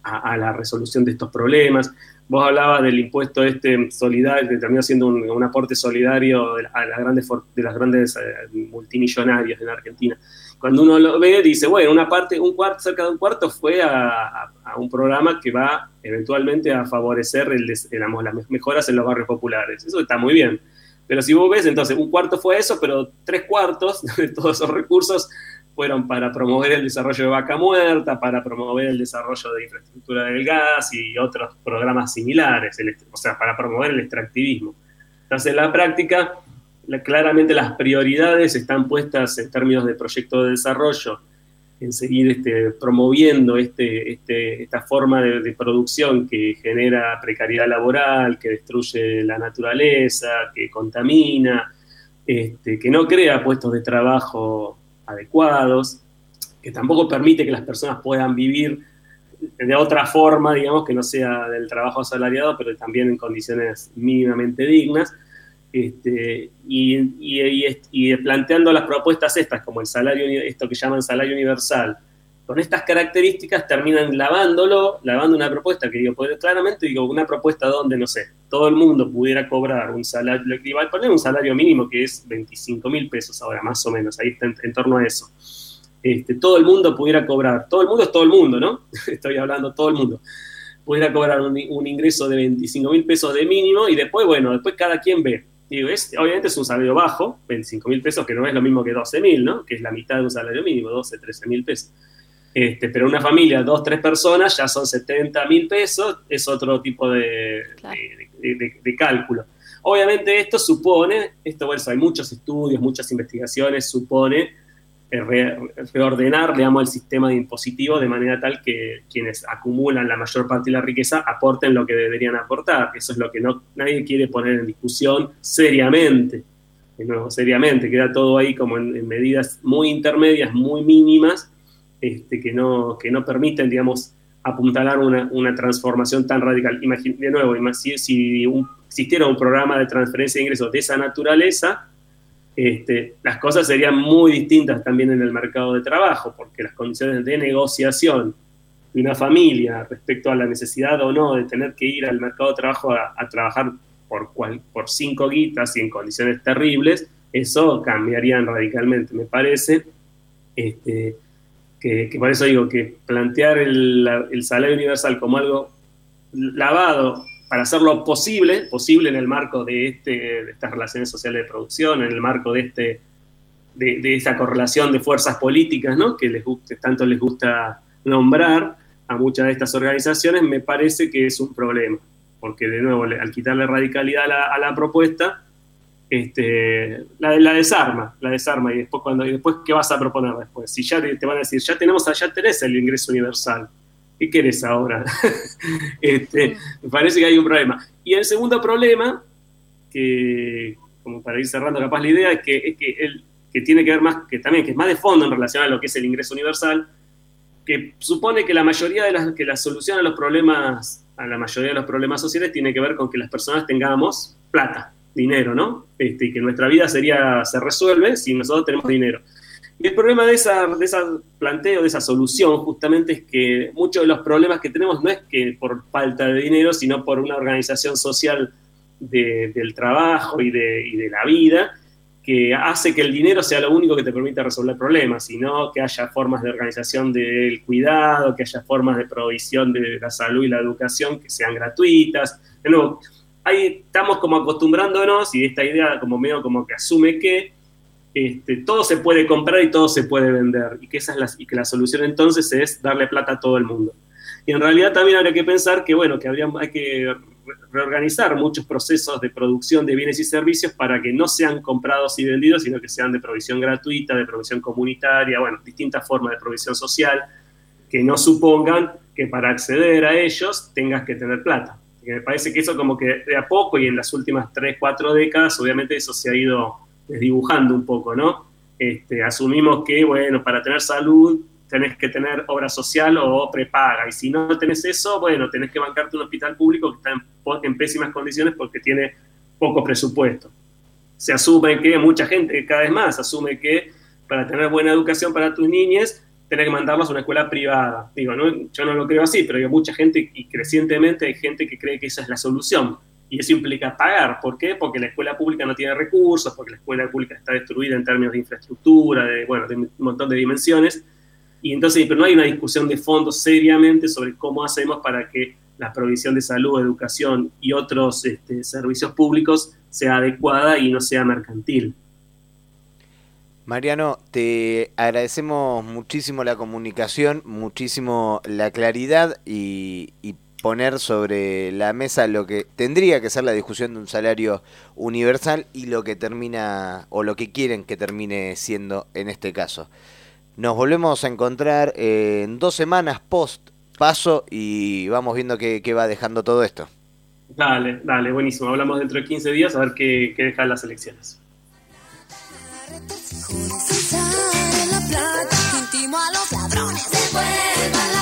a, la resolución de estos problemas. Vos hablabas del impuesto este solidario, que terminó siendo un, aporte solidario a las grandes, de las grandes eh, multimillonarios en Argentina cuando uno lo ve, dice, bueno, una parte, un cuarto, cerca de un cuarto fue a, un programa que va eventualmente a favorecer el, digamos, las mejoras en los barrios populares. Eso está muy bien. Pero si vos ves, entonces, un cuarto fue eso, pero tres cuartos [LAUGHS] de todos esos recursos fueron para promover el desarrollo de vaca muerta, para promover el desarrollo de infraestructura del gas y otros programas similares, o sea, para promover el extractivismo. Entonces, en la práctica, claramente las prioridades están puestas en términos de proyecto de desarrollo, en seguir este, promoviendo este, este, esta forma de, producción que genera precariedad laboral, que destruye la naturaleza, que contamina, este, que no crea puestos de trabajo adecuados, que tampoco permite que las personas puedan vivir de otra forma, digamos, que no sea del trabajo asalariado, pero también en condiciones mínimamente dignas. Este, y, planteando las propuestas estas, como el salario, esto que llaman salario universal, con estas características terminan lavándolo, lavando una propuesta que digo, pues, claramente digo, una propuesta donde, no sé, todo el mundo pudiera cobrar un salario, poner un salario mínimo que es 25 mil pesos ahora, más o menos, ahí está en, torno a eso. Este, todo el mundo pudiera cobrar, todo el mundo es todo el mundo, ¿no? [LAUGHS] Estoy hablando todo el mundo, pudiera cobrar un, ingreso de 25 mil pesos de mínimo y después, bueno, después cada quien ve obviamente es un salario bajo, 25 mil pesos, que no es lo mismo que 12 mil, ¿no? Que es la mitad de un salario mínimo, 12, 13 mil pesos. Este, pero una familia, dos, tres personas, ya son 70 mil pesos, es otro tipo de, de, cálculo. Obviamente esto supone, esto bueno, hay muchos estudios, muchas investigaciones, supone reordenar, digamos, el sistema de impositivo de manera tal que quienes acumulan la mayor parte de la riqueza aporten lo que deberían aportar. Eso es lo que no, nadie quiere poner en discusión seriamente. De nuevo, seriamente, queda todo ahí como en, medidas muy intermedias, muy mínimas, este, que, no, que no permiten, digamos, apuntalar una, una transformación tan radical. de nuevo, si, si existiera un programa de transferencia de ingresos de esa naturaleza, este, las cosas serían muy distintas también en el mercado de trabajo, porque las condiciones de negociación de una familia respecto a la necesidad o no de tener que ir al mercado de trabajo a, trabajar por, por cinco guitas y en condiciones terribles, eso cambiarían radicalmente, me parece. Este, que, por eso digo que plantear el, el salario universal como algo lavado para hacerlo posible, posible en el marco de, este, de estas relaciones sociales de producción, en el marco de este de, esa correlación de fuerzas políticas, ¿no? Que, les, tanto les gusta nombrar a muchas de estas organizaciones, me parece que es un problema, porque de nuevo, al quitarle radicalidad a la, propuesta, este, la, desarma, la desarma, y después, cuando, y después, ¿qué vas a proponer después? Si ya te, van a decir, ya tenemos, ya tenés el ingreso universal, ¿qué querés ahora? [LAUGHS] este, me parece que hay un problema. Y el segundo problema, que como para ir cerrando capaz la idea, es que, es que el, que tiene que ver más, que también que es más de fondo en relación a lo que es el ingreso universal, que supone que la mayoría de las, que la solución a los problemas, a la mayoría de los problemas sociales tiene que ver con que las personas tengamos plata, dinero, ¿no? Este, que nuestra vida sería, se resuelve si nosotros tenemos dinero. Y el problema de esa, de esa planteo, de esa solución, justamente es que muchos de los problemas que tenemos no es que por falta de dinero, sino por una organización social del trabajo y de, y de la vida, que hace que el dinero sea lo único que te permite resolver problemas, sino que haya formas de organización del cuidado, que haya formas de provisión de la salud y la educación que sean gratuitas. De nuevo, ahí estamos como acostumbrándonos y esta idea como medio como que asume que este, todo se puede comprar y todo se puede vender y que, esa es la, y que la solución entonces es darle plata a todo el mundo. Y en realidad también habría que pensar que, bueno, que habría, hay que reorganizar muchos procesos de producción de bienes y servicios para que no sean comprados y vendidos, sino que sean de provisión gratuita, de provisión comunitaria, bueno, distintas formas de provisión social, que no supongan que para acceder a ellos tengas que tener plata. Me parece que eso como que de a poco y en las últimas 3, 4 décadas, obviamente eso se ha ido desdibujando un poco, ¿no? Este, asumimos que, bueno, para tener salud tenés que tener obra social o prepaga. Y si no tenés eso, bueno, tenés que bancarte un hospital público que está en, pésimas condiciones porque tiene poco presupuesto. Se asume que mucha gente, cada vez más, asume que para tener buena educación para tus niñas, tenés que mandarlos a una escuela privada. Digo, ¿no? yo no lo creo así, pero hay mucha gente y crecientemente hay gente que cree que esa es la solución. Y eso implica pagar. ¿Por qué? Porque la escuela pública no tiene recursos, porque la escuela pública está destruida en términos de infraestructura, de, bueno, de un montón de dimensiones y entonces, pero no hay una discusión de fondo seriamente sobre cómo hacemos para que la provisión de salud, educación y otros este, servicios públicos sea adecuada y no sea mercantil. Mariano, te agradecemos muchísimo la comunicación, muchísimo la claridad y, poner sobre la mesa lo que tendría que ser la discusión de un salario universal y lo que termina o lo que quieren que termine siendo en este caso. Nos volvemos a encontrar en dos semanas post paso y vamos viendo qué, va dejando todo esto. Dale, dale, buenísimo. Hablamos dentro de 15 días a ver qué, qué dejan las elecciones. Juntos en la plata, sentimos a los ladrones, devuelvan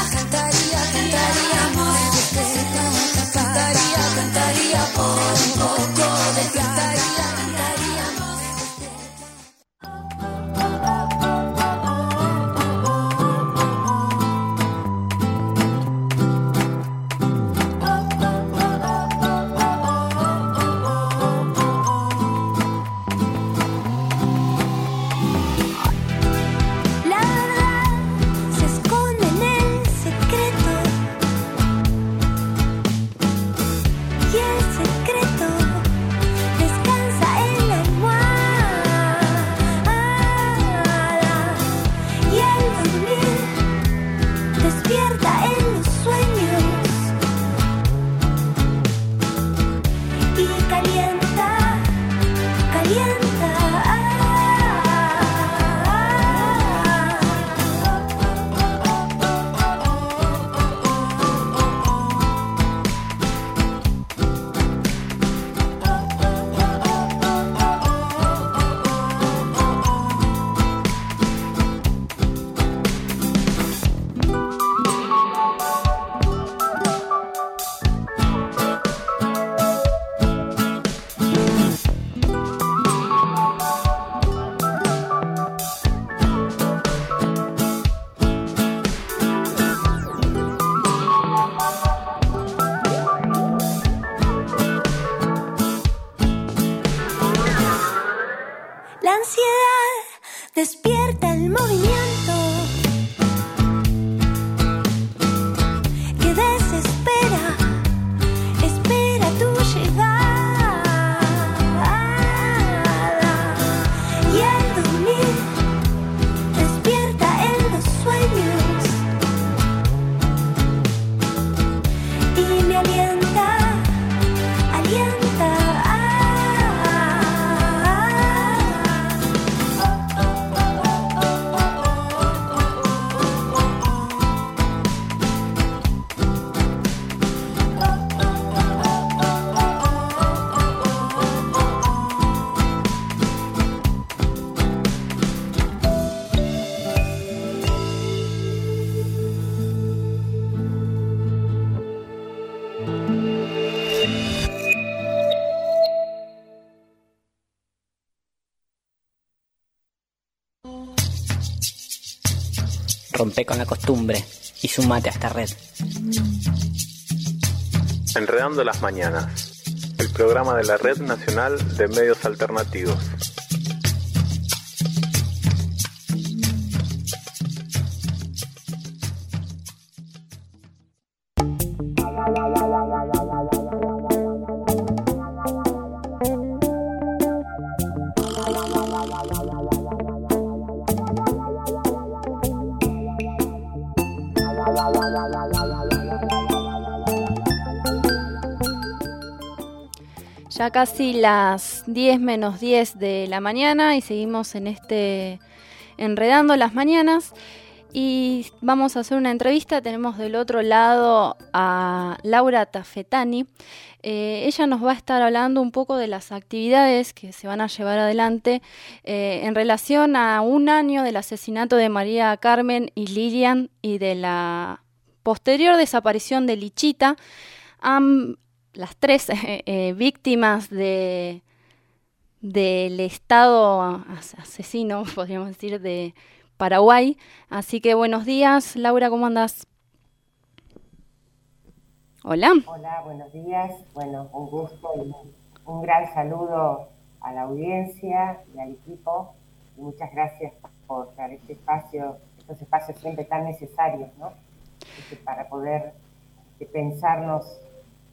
con la costumbre y sumate a esta red. Enredando las Mañanas, el programa de la Red Nacional de Medios Alternativos. Casi las 10 menos 10 de la mañana y seguimos en este enredando las mañanas y vamos a hacer una entrevista. Tenemos del otro lado a Laura Tafetani. Eh, ella nos va a estar hablando un poco de las actividades que se van a llevar adelante eh, en relación a un año del asesinato de María Carmen y Lilian y de la posterior desaparición de Lichita. Las tres [LAUGHS] eh, víctimas de del Estado asesino, [LAUGHS] podríamos decir, de Paraguay. Así que buenos días, Laura, ¿cómo andas? Hola. Hola, buenos días. Bueno, un gusto y un gran saludo a la audiencia y al equipo. Y muchas gracias por dar este espacio, estos espacios siempre tan necesarios, ¿no? Este, para poder este, pensarnos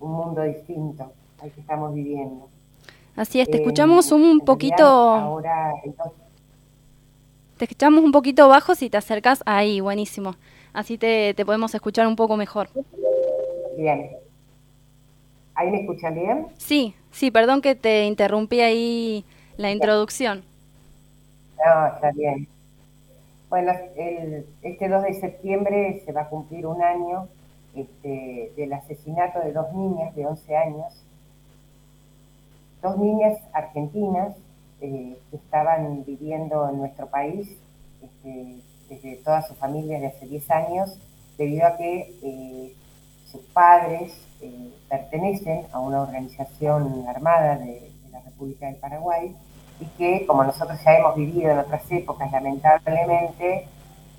un mundo distinto al que estamos viviendo. Así es, te escuchamos un poquito. Ahora, Te escuchamos un poquito bajo si te acercas ahí, buenísimo. Así te, te podemos escuchar un poco mejor. Bien. ¿Ahí me escuchan bien? Sí, sí, perdón que te interrumpí ahí la introducción. No, está bien. Bueno, el, este 2 de septiembre se va a cumplir un año este, del asesinato de dos niñas de 11 años. Dos niñas argentinas eh, que estaban viviendo en nuestro país este, desde toda su familia de hace 10 años, debido a que eh, sus padres eh, pertenecen a una organización armada de, la República del Paraguay y que, como nosotros ya hemos vivido en otras épocas, lamentablemente,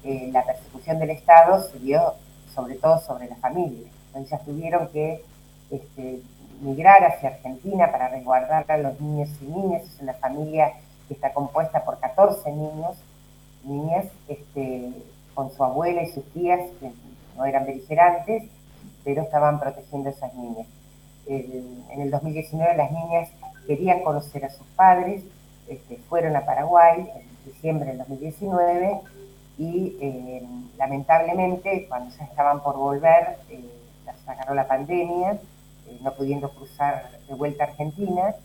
la persecución del Estado se dio sobre todo sobre la familia. Entonces tuvieron que este, migrar hacia Argentina para resguardar a los niños y niñas. Es una familia que está compuesta por 14 niños, niñas, este, con su abuela y sus tías, que no eran beligerantes, pero estaban protegiendo a esas niñas. en el 2019 las niñas querían conocer a sus padres, este, fueron a Paraguay en diciembre del 2019 y eh, lamentablemente cuando ya estaban por volver, eh, las agarró la pandemia eh, no pudiendo cruzar de vuelta a Argentina,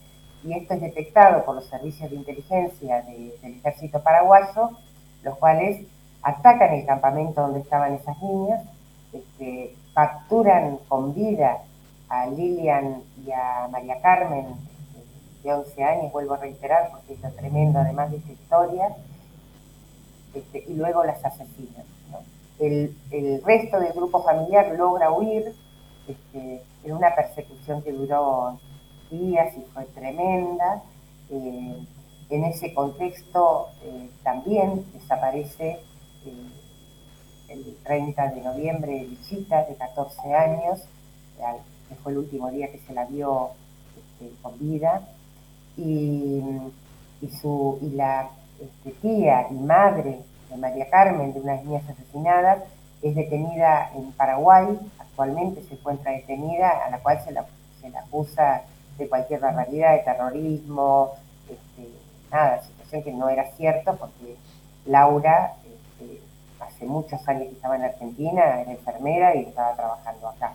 y esto es detectado por los servicios de inteligencia del ejército paraguayo, los cuales atacan el campamento donde estaban esas niñas, este, capturan con vida a Lilian y a María Carmen, de 11 años, vuelvo a reiterar, porque es lo tremendo además de esta historia, este, y luego las asesinan. El, el, resto del grupo familiar logra huir, este, en una persecución que duró días y fue tremenda. Eh, en ese contexto eh, también desaparece eh, el 30 de noviembre Lichita, de 14 años, que fue el último día que se la vio este, con vida, y, su, y la este, tía y madre de María Carmen, de unas niñas asesinadas, es detenida en Paraguay, actualmente se encuentra detenida, a la cual se la, se la acusa de cualquier barbaridad, de terrorismo, este, nada, situación que no era cierto porque Laura este, hace muchos años que estaba en Argentina, era enfermera y estaba trabajando acá.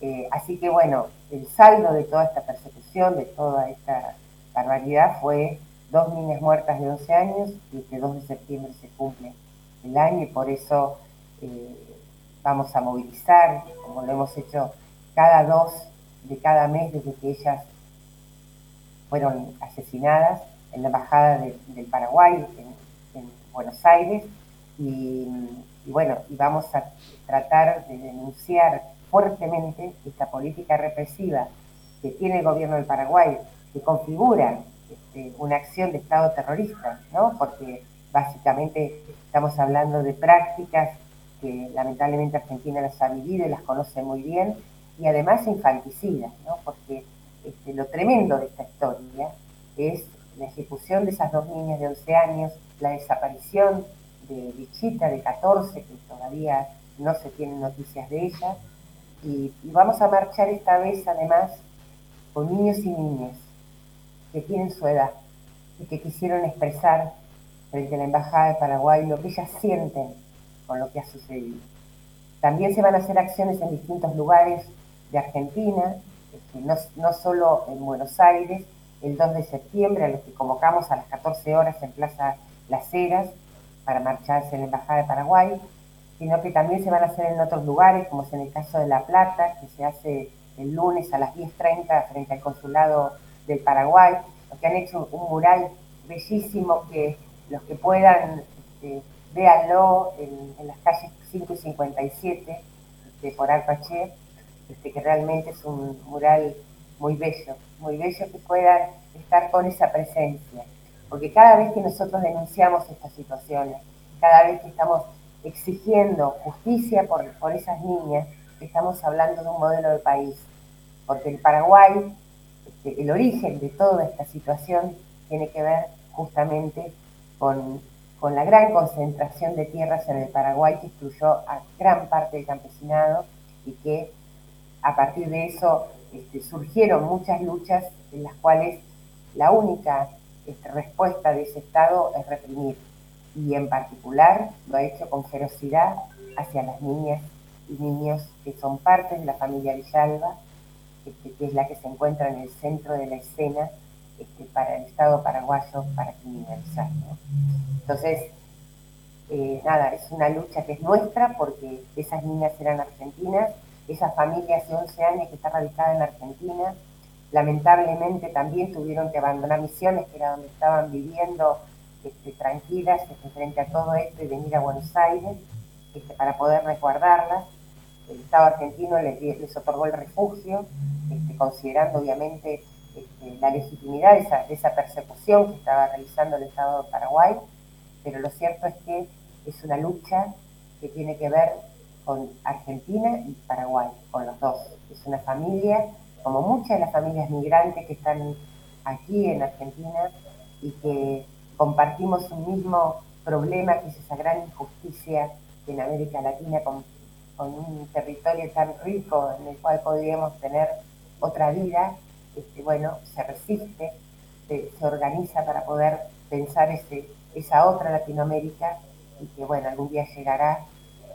Eh, así que bueno, el saldo de toda esta persecución, de toda esta barbaridad fue dos niñas muertas de 11 años y este 2 de septiembre se cumple el año y por eso eh, vamos a movilizar, como lo hemos hecho cada dos de cada mes desde que ellas fueron asesinadas en la Embajada del Paraguay, en, Buenos Aires, y, bueno, y vamos a tratar de denunciar fuertemente esta política represiva que tiene el gobierno del Paraguay, que configura este, una acción de Estado terrorista, ¿no? Porque básicamente estamos hablando de prácticas que lamentablemente Argentina las ha vivido y las conoce muy bien, y además infanticidas, ¿no? porque este, lo tremendo de esta historia es la ejecución de esas dos niñas de 11 años, la desaparición de Bichita de 14, que todavía no se tienen noticias de ella, y vamos a marchar esta vez además con niños y niñas que tienen su edad y que quisieron expresar frente a la Embajada de Paraguay lo que ellas sienten con lo que ha sucedido. También se van a hacer acciones en distintos lugares de Argentina, este, no, no solo en Buenos Aires, el 2 de septiembre, a los que convocamos a las 14 horas en Plaza Las Heras para marcharse en la Embajada de Paraguay, sino que también se van a hacer en otros lugares, como es en el caso de La Plata, que se hace el lunes a las 10.30 frente al Consulado del Paraguay, los que han hecho un mural bellísimo que los que puedan este, véanlo en, las calles 5 y 57 de por Alpache, este, que realmente es un mural muy bello, muy bello que puedan estar con esa presencia. Porque cada vez que nosotros denunciamos estas situaciones, cada vez que estamos exigiendo justicia por, por esas niñas, estamos hablando de un modelo de país. Porque el Paraguay, el origen de toda esta situación tiene que ver justamente con con la gran concentración de tierras en el Paraguay que excluyó a gran parte del campesinado y que a partir de eso este, surgieron muchas luchas en las cuales la única este, respuesta de ese Estado es reprimir. Y en particular lo ha hecho con ferocidad hacia las niñas y niños que son parte de la familia Villalba, que es la que se encuentra en el centro de la escena este, para el Estado paraguayo para criminalizar. Entonces, eh, nada, es una lucha que es nuestra porque esas niñas eran argentinas, esas familias de 11 años que está radicada en Argentina, lamentablemente también tuvieron que abandonar Misiones, que era donde estaban viviendo este, tranquilas este, frente a todo esto y venir a Buenos Aires para poder resguardarlas. El Estado argentino les, otorgó el refugio, considerando obviamente este, la legitimidad de esa, de persecución que estaba realizando el Estado de Paraguay, pero lo cierto es que es una lucha que tiene que ver con Argentina y Paraguay, con los dos. Es una familia, como muchas de las familias migrantes que están aquí en Argentina y que compartimos un mismo problema, que es esa gran injusticia en América Latina con, con un territorio tan rico en el cual podríamos tener otra vida este, bueno, se resiste, se, organiza para poder pensar ese, esa otra Latinoamérica y que, bueno, algún día llegará,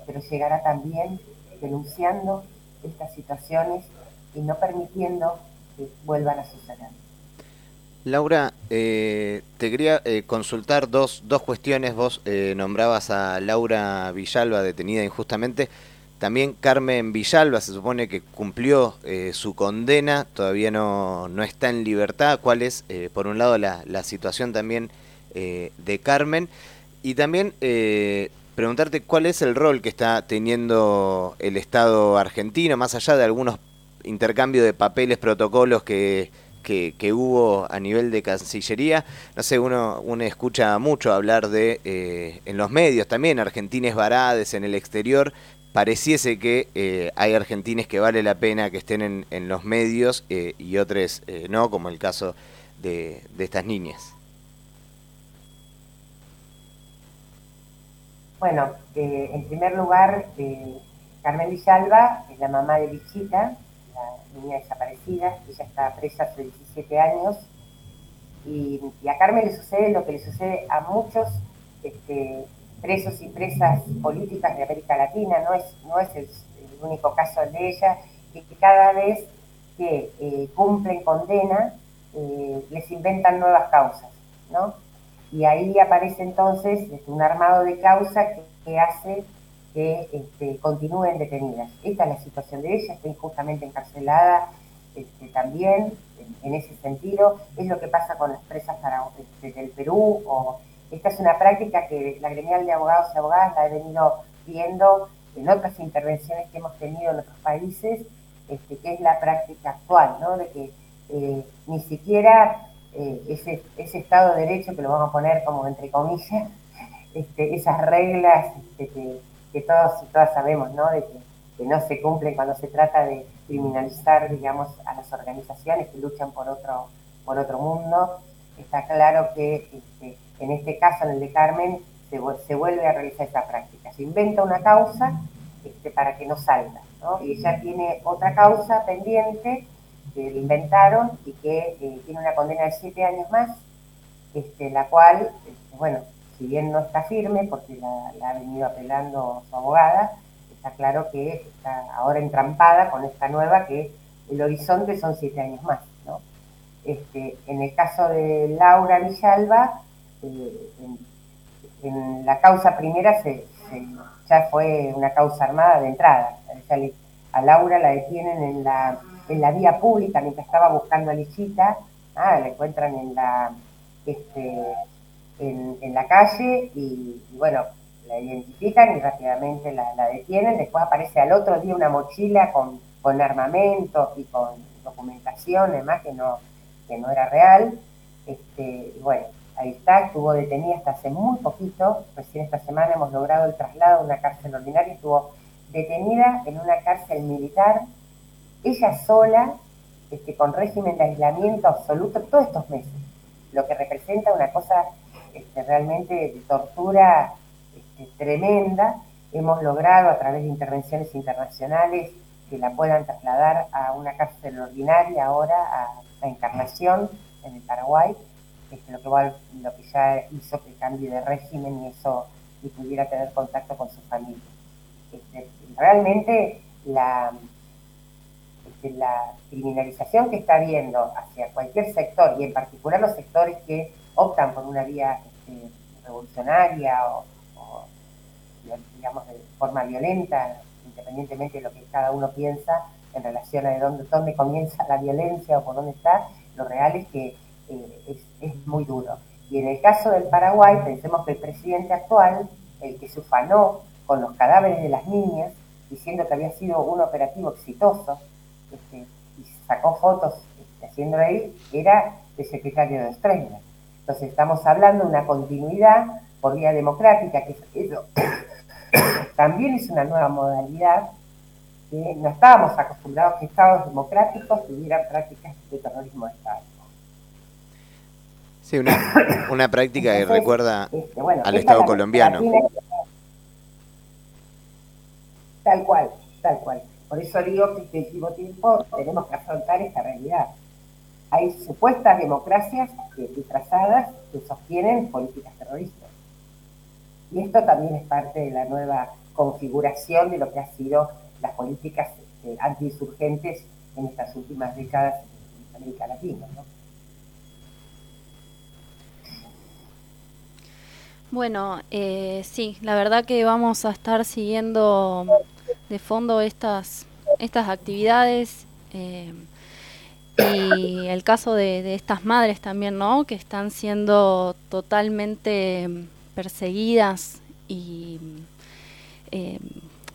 pero llegará también denunciando estas situaciones y no permitiendo que vuelvan a suceder. Laura, eh, te quería eh, consultar dos, dos cuestiones. Vos eh, nombrabas a Laura Villalba detenida injustamente. También Carmen Villalba se supone que cumplió eh, su condena, todavía no, no, está en libertad. ¿Cuál es, eh, por un lado, la, la situación también eh, de Carmen? Y también preguntarte cuál es el rol que está teniendo el Estado argentino, más allá de algunos intercambios de papeles, protocolos que, que, hubo a nivel de Cancillería. No sé, uno, uno escucha mucho hablar de, en los medios también, argentines varades en el exterior, pareciese que eh, hay argentines que vale la pena que estén en, en los medios eh, y otros eh, no, como el caso de, de estas niñas. Bueno, en primer lugar, Carmen Villalba es la mamá de Bichita, la niña desaparecida, ella está presa hace 17 años, y, y, a Carmen le sucede lo que le sucede a muchos este, presos y presas políticas de América Latina, no es, no es el, único caso de ella, que cada vez que eh, cumplen condena eh, les inventan nuevas causas, ¿no? Y ahí aparece entonces un armado de causas que, hace que este, continúen detenidas. Esta es la situación de ella, está injustamente encarcelada este, también en, ese sentido. Es lo que pasa con las presas para, este, del Perú o esta es una práctica que la gremial de abogados y abogadas la he venido viendo en otras intervenciones que hemos tenido en otros países, este, que es la práctica actual, ¿no? De que eh, ni siquiera eh, ese, Estado de Derecho, que lo vamos a poner como entre comillas, [LAUGHS] este, esas reglas este, que, todos y todas sabemos, ¿no? De que, no se cumplen cuando se trata de criminalizar, digamos, a las organizaciones que luchan por otro, por otro mundo. Está claro que en este caso, en el de Carmen, se, se, vuelve a realizar esa práctica. Se inventa una causa este, para que no salga, ¿no? Y ella tiene otra causa pendiente que le inventaron y que eh, tiene una condena de siete años más, este, la cual, este, bueno, si bien no está firme, porque la, ha venido apelando su abogada, está claro que está ahora entrampada con esta nueva que el horizonte son siete años más. ¿no? Este, en el caso de Laura Villalba, eh, en, la causa primera ya fue una causa armada de entrada. a Laura la detienen en la, en la vía pública mientras estaba buscando a Lichita, ah, la encuentran en la este, en, la calle y, bueno, la identifican y rápidamente la, detienen. Después aparece al otro día una mochila con, con armamento y con documentación, además que no, que no era real. Este, bueno, ahí está, estuvo detenida hasta hace muy poquito, recién esta semana hemos logrado el traslado a una cárcel ordinaria, estuvo detenida en una cárcel militar, ella sola, este, con régimen de aislamiento absoluto, todos estos meses, lo que representa una cosa este, realmente de tortura este, tremenda. Hemos logrado a través de intervenciones internacionales que la puedan trasladar a una cárcel ordinaria ahora, a, la Encarnación, en el Paraguay, este, que lo que ya hizo que cambie de régimen y eso y pudiera tener contacto con su familia. realmente la, la criminalización que está habiendo hacia cualquier sector y en particular los sectores que optan por una vía este, revolucionaria o, digamos, de forma violenta, independientemente de lo que cada uno piensa en relación a de dónde, dónde comienza la violencia o por dónde está, lo real es que eh, es, muy duro. Y en el caso del Paraguay, pensemos que el presidente actual, el que se ufanó con los cadáveres de las niñas, diciendo que había sido un operativo exitoso, este, y sacó fotos este, haciendo ahí, era el secretario de Estrella. Entonces estamos hablando de una continuidad por vía democrática, que eso [COUGHS] también es una nueva modalidad que no estábamos acostumbrados que estados democráticos tuvieran prácticas de terrorismo de Estado. Sí, una, práctica que recuerda este, al Estado colombiano. tal cual, tal cual. Por eso digo que este último tiempo tenemos que afrontar esta realidad hay supuestas democracias disfrazadas que sostienen políticas terroristas. Y esto también es parte de la nueva configuración de lo que han sido las políticas eh, antiinsurgentes en estas últimas décadas en América Latina. Bueno, eh, sí, la verdad que vamos a estar siguiendo de fondo estas, estas actividades. Eh, y el caso de, estas madres también, ¿no? Que están siendo totalmente perseguidas y eh,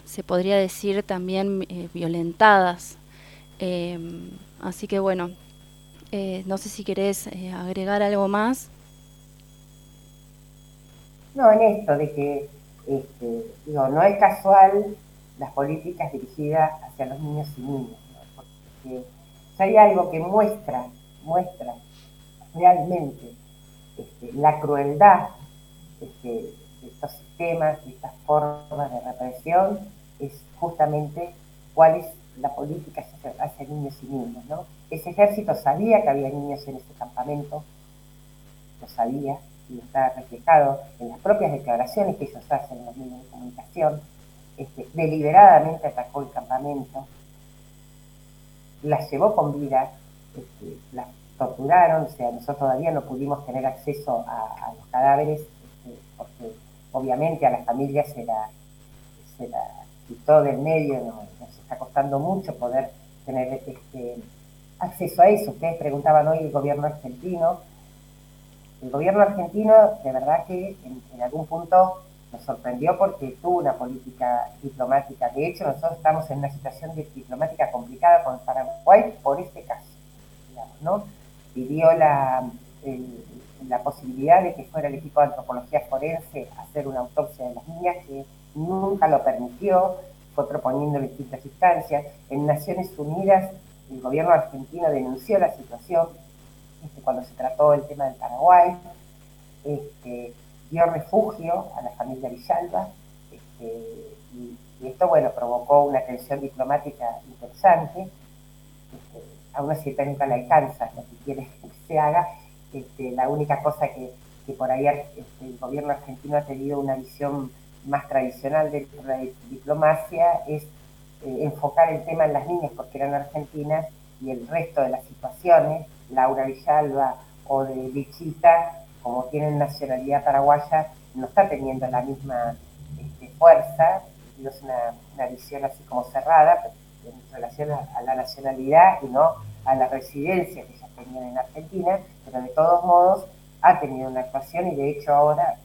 se podría decir también eh, violentadas. Eh, así que bueno, no sé si querés agregar algo más. No, en esto de que este, digo, no es casual las políticas dirigidas hacia los niños y niñas, porque si hay algo que muestra, muestra realmente este, la crueldad este, de estos sistemas, de estas formas de represión, es justamente cuál es la política hacia, niños y niñas. ¿no? Ese ejército sabía que había niños en ese campamento, lo sabía, y está reflejado en las propias declaraciones que ellos hacen en los medios de comunicación, este, deliberadamente atacó el campamento, las llevó con vida, este, las torturaron, o sea, nosotros todavía no pudimos tener acceso a, los cadáveres, este, porque obviamente a las familias se la, se quitó del medio, nos, está costando mucho poder tener acceso a eso. Ustedes preguntaban hoy el gobierno argentino. El gobierno argentino, de verdad que en algún punto nos sorprendió porque tuvo una política diplomática. De hecho, nosotros estamos en una situación diplomática complicada con Paraguay por este caso, digamos, ¿no? Pidió la, la posibilidad de que fuera el equipo de antropología forense a hacer una autopsia de las niñas, que nunca lo permitió, fue proponiendo en distintas instancias. En Naciones Unidas, el gobierno argentino denunció la situación este, cuando se trató el tema del Paraguay, este, dio refugio a la familia Villalba, este, y, esto, bueno, provocó una tensión diplomática interesante. Este, aún así, nunca la alcanza, lo que quiere que se haga. La única cosa que, por ahí el gobierno argentino ha tenido una visión más tradicional de la diplomacia es eh, enfocar el tema en las niñas porque eran argentinas y el resto de las situaciones, Laura Villalba o de Lichita, como tienen nacionalidad paraguaya, no está teniendo la misma este, fuerza, no es una, visión así como cerrada en relación a, la nacionalidad y no a la residencia que ya tenían en Argentina, pero de todos modos ha tenido una actuación y de hecho ahora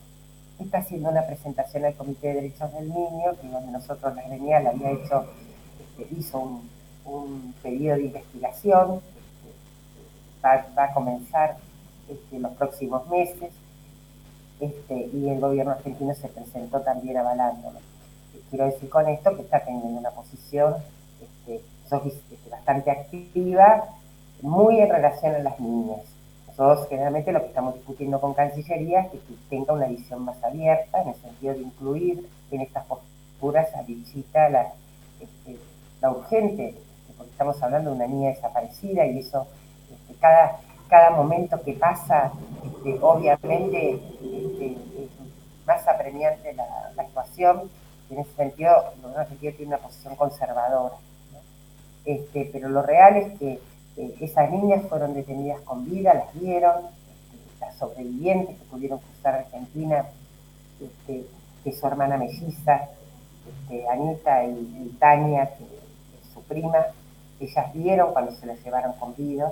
está haciendo una presentación al Comité de Derechos del Niño, que donde nosotros la gremial había hecho, este, hizo un, pedido de investigación, este, va, a comenzar este, los próximos meses, y el gobierno argentino se presentó también avalándolo. Quiero decir con esto que está teniendo una posición bastante activa, muy en relación a las niñas. Nosotros generalmente lo que estamos discutiendo con Cancillería es que tenga una visión más abierta en el sentido de incluir en estas posturas a Lichita la, este, la urgente, este, porque estamos hablando de una niña desaparecida y eso, este, cada, cada momento que pasa, obviamente es más apremiante la, la, actuación, en ese sentido, el gobierno tiene una posición conservadora. pero lo real es que eh, esas niñas fueron detenidas con vida, las vieron, este, las sobrevivientes que pudieron cruzar Argentina, este, que su hermana melliza, este, Anita y, Tania, que es su prima, ellas vieron cuando se las llevaron con vida,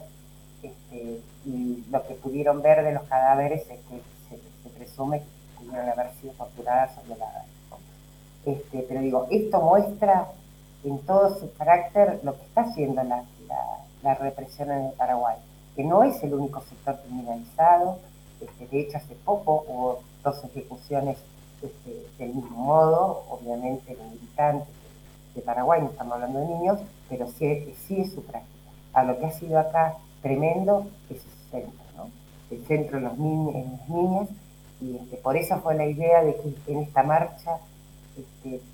y lo que pudieron ver de los cadáveres es que se, presume que pudieron haber sido torturadas o violadas. pero digo, esto muestra en todo su carácter lo que está haciendo la, la represión en el Paraguay, que no es el único sector criminalizado, este, de hecho hace poco hubo dos ejecuciones este, del mismo modo, obviamente de militantes de Paraguay, no estamos hablando de niños, pero sí, sí es su práctica. A lo que ha sido acá tremendo es el centro, ¿no? el centro de los niños, en las niñas, y este, por eso fue la idea de que en esta marcha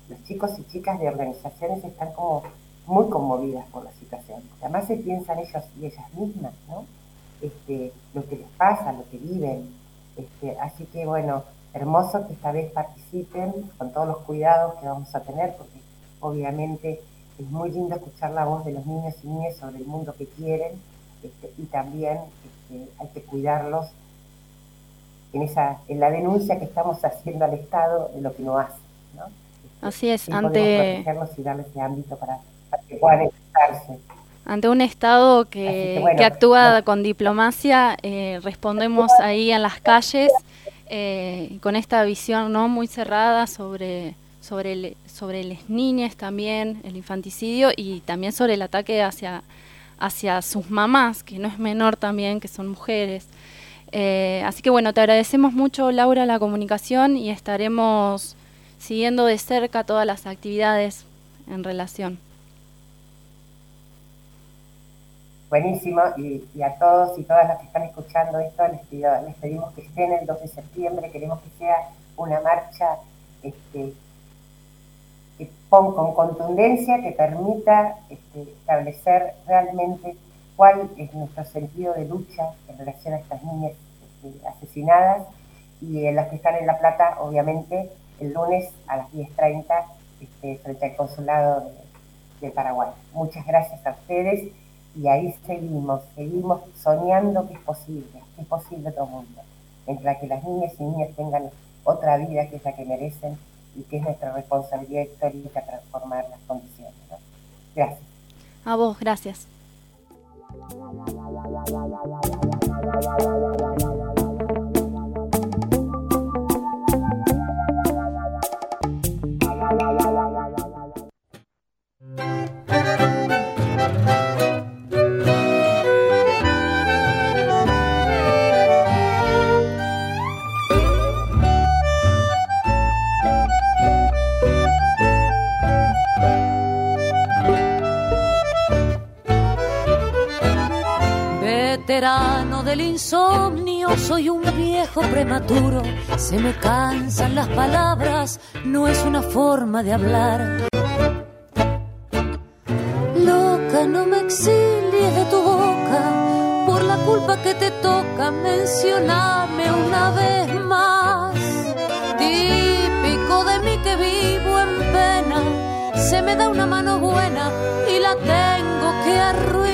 los chicos y chicas de organizaciones están como muy conmovidas por la situación. Además se piensan ellos y ellas mismas, ¿no? Este, lo que les pasa, lo que viven. Este, así que bueno, hermoso que esta vez participen con todos los cuidados que vamos a tener, porque obviamente es muy lindo escuchar la voz de los niños y niñas sobre el mundo que quieren este, y también este, hay que cuidarlos en, esa, en la denuncia que estamos haciendo al Estado de lo que no hace. ¿no? Así es, ante... y darle ese ámbito para ante un Estado que, actúa con diplomacia, eh, respondemos ahí en las calles eh, con esta visión no muy cerrada sobre, sobre, sobre las niñas también, el infanticidio y también sobre el ataque hacia, hacia sus mamás, que no es menor también, que son mujeres. Eh, así que bueno, te agradecemos mucho Laura la comunicación y estaremos siguiendo de cerca todas las actividades en relación. Buenísimo, y, a todos y todas las que están escuchando esto les, les pedimos que estén el 2 de septiembre, queremos que sea una marcha este, ponga con contundencia, que permita este, establecer realmente cuál es nuestro sentido de lucha en relación a estas niñas este, asesinadas y en las que están en La Plata, obviamente, el lunes a las 10.30 este, frente al consulado de, de Paraguay. Muchas gracias a ustedes y ahí seguimos, seguimos soñando que es posible, que es posible otro mundo, en la que las niñas y niñas tengan otra vida que es la que merecen y que es nuestra responsabilidad histórica transformar las condiciones. Gracias. A vos, gracias. Mano del insomnio, soy un viejo prematuro. Se me cansan las palabras, no es una forma de hablar. Loca, no me exilies de tu boca por la culpa que te toca. Mencioname una vez más. Típico de mí que vivo en pena, se me da una mano buena y la tengo que arruinar.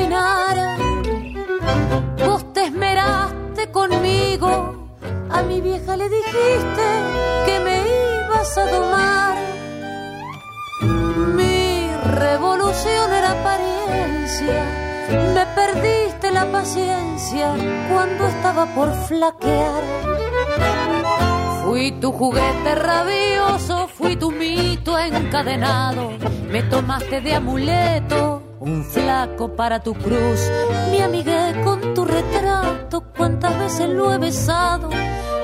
Conmigo, a mi vieja le dijiste que me ibas a domar. Mi revolución era apariencia, me perdiste la paciencia cuando estaba por flaquear. Fui tu juguete rabioso, fui tu mito encadenado, me tomaste de amuleto un flaco para tu cruz. Me amigué con tu retrato, cuántas veces lo he besado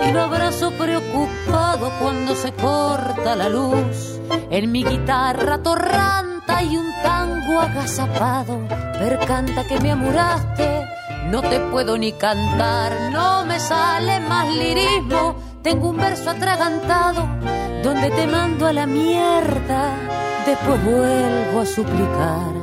y lo abrazo preocupado cuando se corta la luz. En mi guitarra torranta y un tango agazapado, percanta que me amuraste. No te puedo ni cantar, no me sale más lirismo. Tengo un verso atragantado donde te mando a la mierda, después vuelvo a suplicar.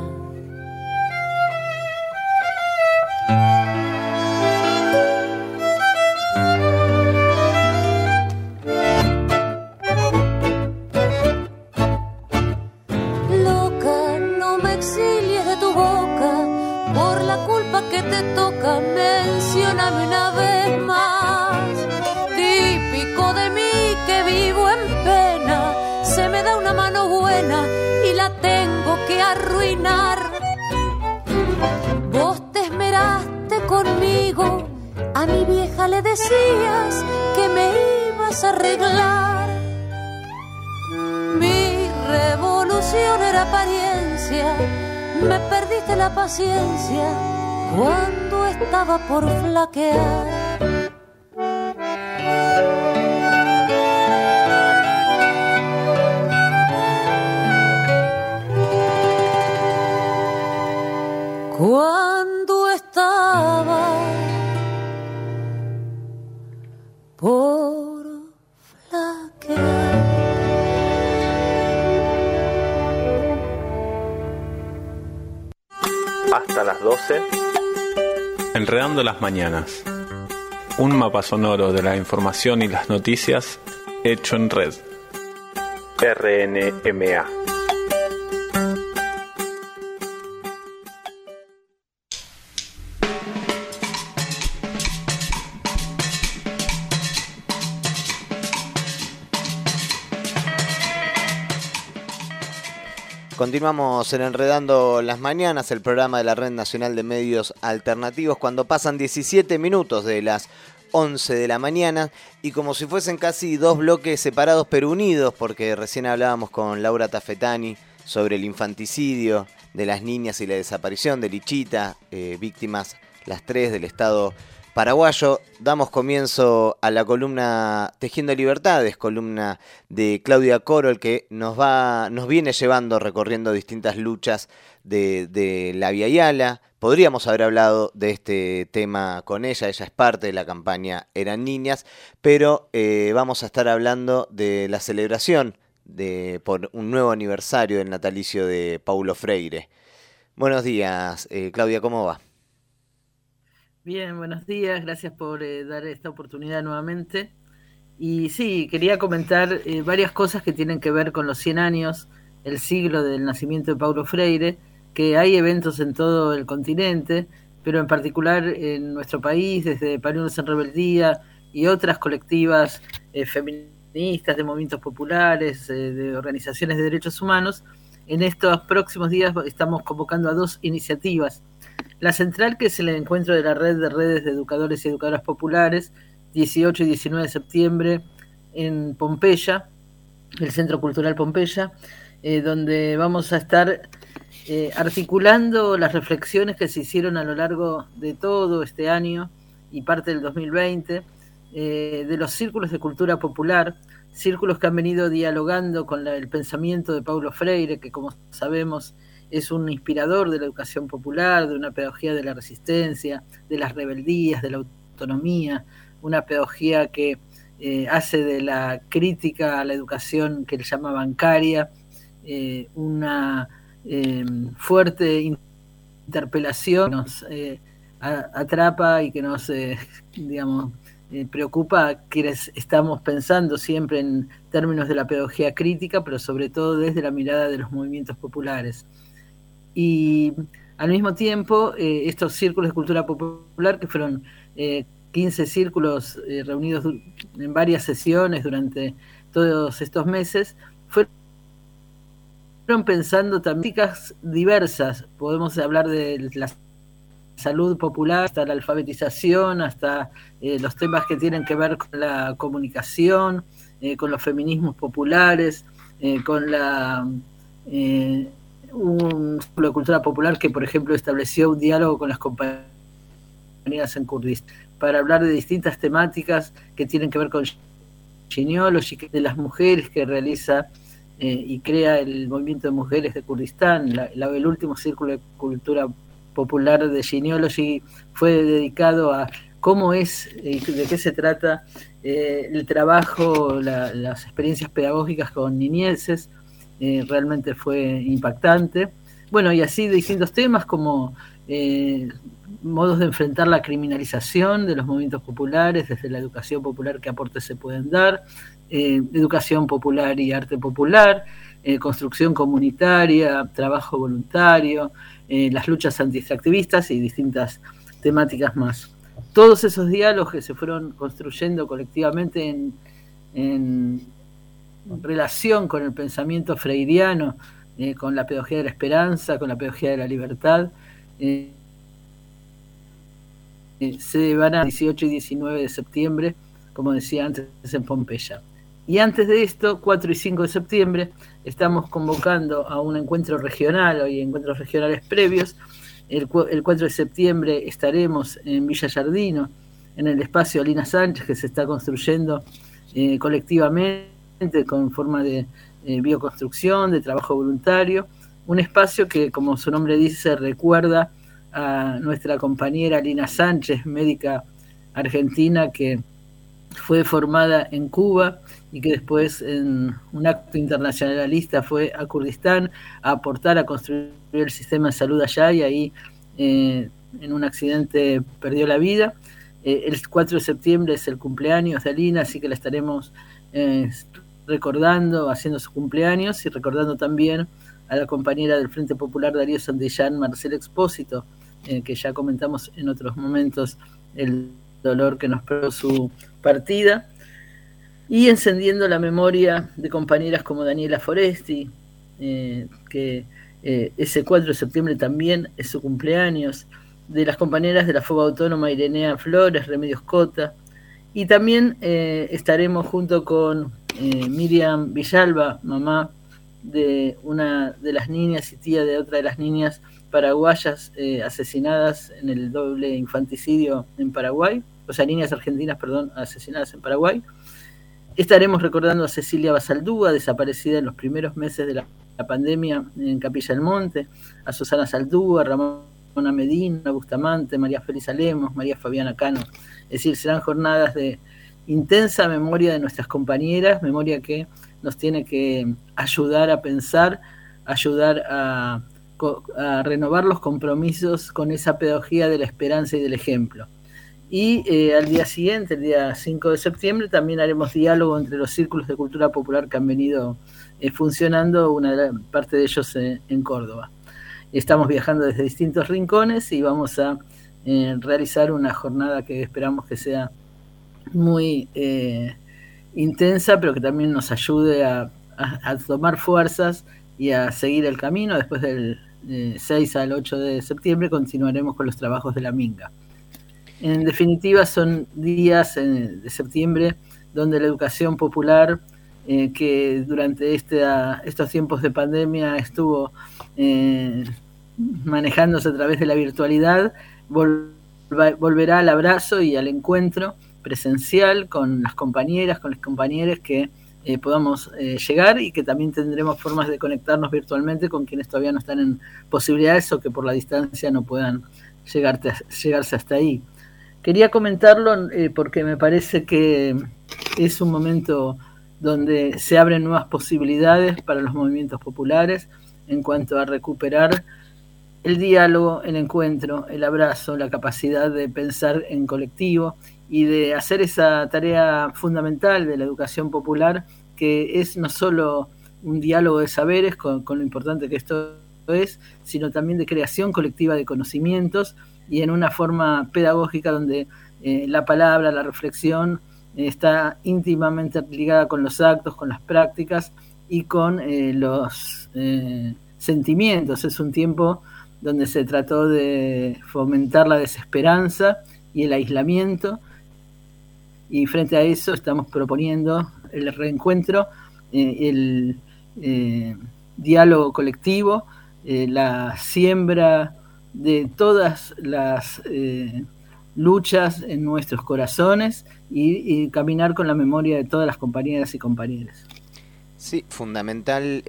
Un mapa sonoro de la información y las noticias hecho en red. RNMA. Continuamos en Enredando las Mañanas, el programa de la Red Nacional de Medios Alternativos, cuando pasan 17 minutos de las 11 de la mañana y como si fuesen casi dos bloques separados pero unidos, porque recién hablábamos con Laura Tafetani sobre el infanticidio de las niñas y la desaparición de Lichita, eh, víctimas las tres del Estado paraguayo, damos comienzo a la columna Tejiendo Libertades, columna de Claudia Corol que nos va, nos viene llevando recorriendo distintas luchas de, la Via Yala. Podríamos haber hablado de este tema con ella, ella es parte de la campaña Eran Niñas, pero eh, vamos a estar hablando de la celebración de, por un nuevo aniversario del natalicio de Paulo Freire. Buenos días, eh, Claudia, ¿cómo va? Bien, buenos días, gracias por eh, dar esta oportunidad nuevamente. Y sí, quería comentar eh, varias cosas que tienen que ver con los 100 años, el siglo del nacimiento de Paulo Freire, que hay eventos en todo el continente, pero en particular en nuestro país, desde Pariunos en Rebeldía y otras colectivas eh, feministas, de movimientos populares, de organizaciones de derechos humanos, en estos próximos días estamos convocando a dos iniciativas la central, que es el encuentro de la red de redes de educadores y educadoras populares, 18 y 19 de septiembre en Pompeya, el Centro Cultural Pompeya, eh, donde vamos a estar eh, articulando las reflexiones que se hicieron a lo largo de todo este año y parte del 2020, eh, de los círculos de cultura popular, círculos que han venido dialogando con el pensamiento de Paulo Freire, que como sabemos es un inspirador de la educación popular, de una pedagogía de la resistencia, de las rebeldías, de la autonomía, una pedagogía que eh, hace de la crítica a la educación que él llama bancaria eh, una em, fuerte interpelación que nos eh, atrapa y que nos, [LAUGHS] digamos, preocupa quienes estamos pensando siempre en términos de la pedagogía crítica, pero sobre todo desde la mirada de los movimientos populares. Y al mismo tiempo, estos círculos de cultura popular que fueron 15 círculos eh, reunidos en varias sesiones durante todos estos meses, fueron pensando también diversas. Podemos hablar de la salud popular, hasta la alfabetización, hasta eh, los temas que tienen que ver con la comunicación, eh, con los feminismos populares, con la un círculo de cultura popular que, por ejemplo, estableció un diálogo con las compañías en Kurdistán para hablar de distintas temáticas que tienen que ver con genealogy, de las mujeres que realiza eh, y crea el movimiento de mujeres de Kurdistán. el último círculo de cultura popular de genealogy fue dedicado a cómo es y de qué se trata eh, el trabajo, las experiencias pedagógicas con niñeces. Eh, realmente fue impactante. Bueno, y así distintos temas como modos de enfrentar la criminalización de los movimientos populares, desde la educación popular, qué aportes se pueden dar, eh, educación popular y arte popular, eh, construcción comunitaria, trabajo voluntario, eh, las luchas antiextractivistas y distintas temáticas más. Todos esos diálogos que se fueron construyendo colectivamente en, en relación con el pensamiento freiriano, con la pedagogía de la esperanza, con la pedagogía de la libertad, eh, se van a 18 y 19 de septiembre, como decía antes, en Pompeya. Y antes de esto, 4 y 5 de septiembre, estamos convocando a un encuentro regional, hoy encuentros regionales previos. El, 4 de septiembre estaremos en Villa Yardino, en el espacio Alina Sánchez, que se está construyendo eh, colectivamente con forma de eh, bioconstrucción, de trabajo voluntario. Un espacio que, como su nombre dice, recuerda a nuestra compañera Lina Sánchez, médica argentina que fue formada en Cuba y que después en un acto internacionalista fue a Kurdistán a aportar a construir el sistema de salud allá y ahí eh, en un accidente perdió la vida. Eh, el 4 de septiembre es el cumpleaños de Alina, así que la estaremos eh, recordando, haciendo su cumpleaños y recordando también a la compañera del Frente Popular Darío Santillán, Marcela Expósito, eh, que ya comentamos en otros momentos el dolor que nos produjo su partida, y encendiendo la memoria de compañeras como Daniela Foresti, eh, que eh, ese 4 de septiembre también es su cumpleaños, de las compañeras de la FOBA Autónoma Irenea Flores, Remedios Cota, y también estaremos junto con Miriam Villalba, mamá de una de las niñas y tía de otra de las niñas paraguayas eh, asesinadas en el doble infanticidio en Paraguay, o sea, niñas argentinas, perdón, asesinadas en Paraguay. Estaremos recordando a Cecilia Basaldúa, desaparecida en los primeros meses de la, pandemia en Capilla del Monte, a Susana Saldúa, Ramona Medina, Bustamante, María Feliz Alemos, María Fabiana Cano. Es decir, serán jornadas de intensa memoria de nuestras compañeras, memoria que nos tiene que ayudar a pensar, ayudar a renovar los compromisos con esa pedagogía de la esperanza y del ejemplo. Y eh, al día siguiente, el día 5 de septiembre, también haremos diálogo entre los círculos de cultura popular que han venido eh, funcionando, una parte de ellos eh, en Córdoba. Estamos viajando desde distintos rincones y vamos a realizar una jornada que esperamos que sea muy intensa, pero que también nos ayude a tomar fuerzas y a seguir el camino después del 6 al 8 de septiembre continuaremos con los trabajos de la Minga. En definitiva, son días de septiembre donde la educación popular, eh, que durante este, estos tiempos de pandemia estuvo eh, manejándose a través de la virtualidad, volverá al abrazo y al encuentro presencial con las compañeras, con los compañeros que eh, podamos eh, llegar y que también tendremos formas de conectarnos virtualmente con quienes todavía no están en posibilidades o que por la distancia no puedan llegarte, llegarse hasta ahí. Quería comentarlo eh, porque me parece que es un momento donde se abren nuevas posibilidades para los movimientos populares en cuanto a recuperar el diálogo, el encuentro, el abrazo, la capacidad de pensar en colectivo y de hacer esa tarea fundamental de la educación popular, que es no solo un diálogo de saberes con, lo importante que esto es, sino también de creación colectiva de conocimientos y en una forma pedagógica donde eh, la palabra, la reflexión eh, está íntimamente ligada con los actos, con las prácticas y con eh, los sentimientos. Es un tiempo donde se trató de fomentar la desesperanza y el aislamiento y frente a eso estamos proponiendo el reencuentro, eh, el eh, diálogo colectivo, eh, la siembra de todas las luchas en nuestros corazones y, caminar con la memoria de todas las compañeras y compañeros. Sí, fundamental,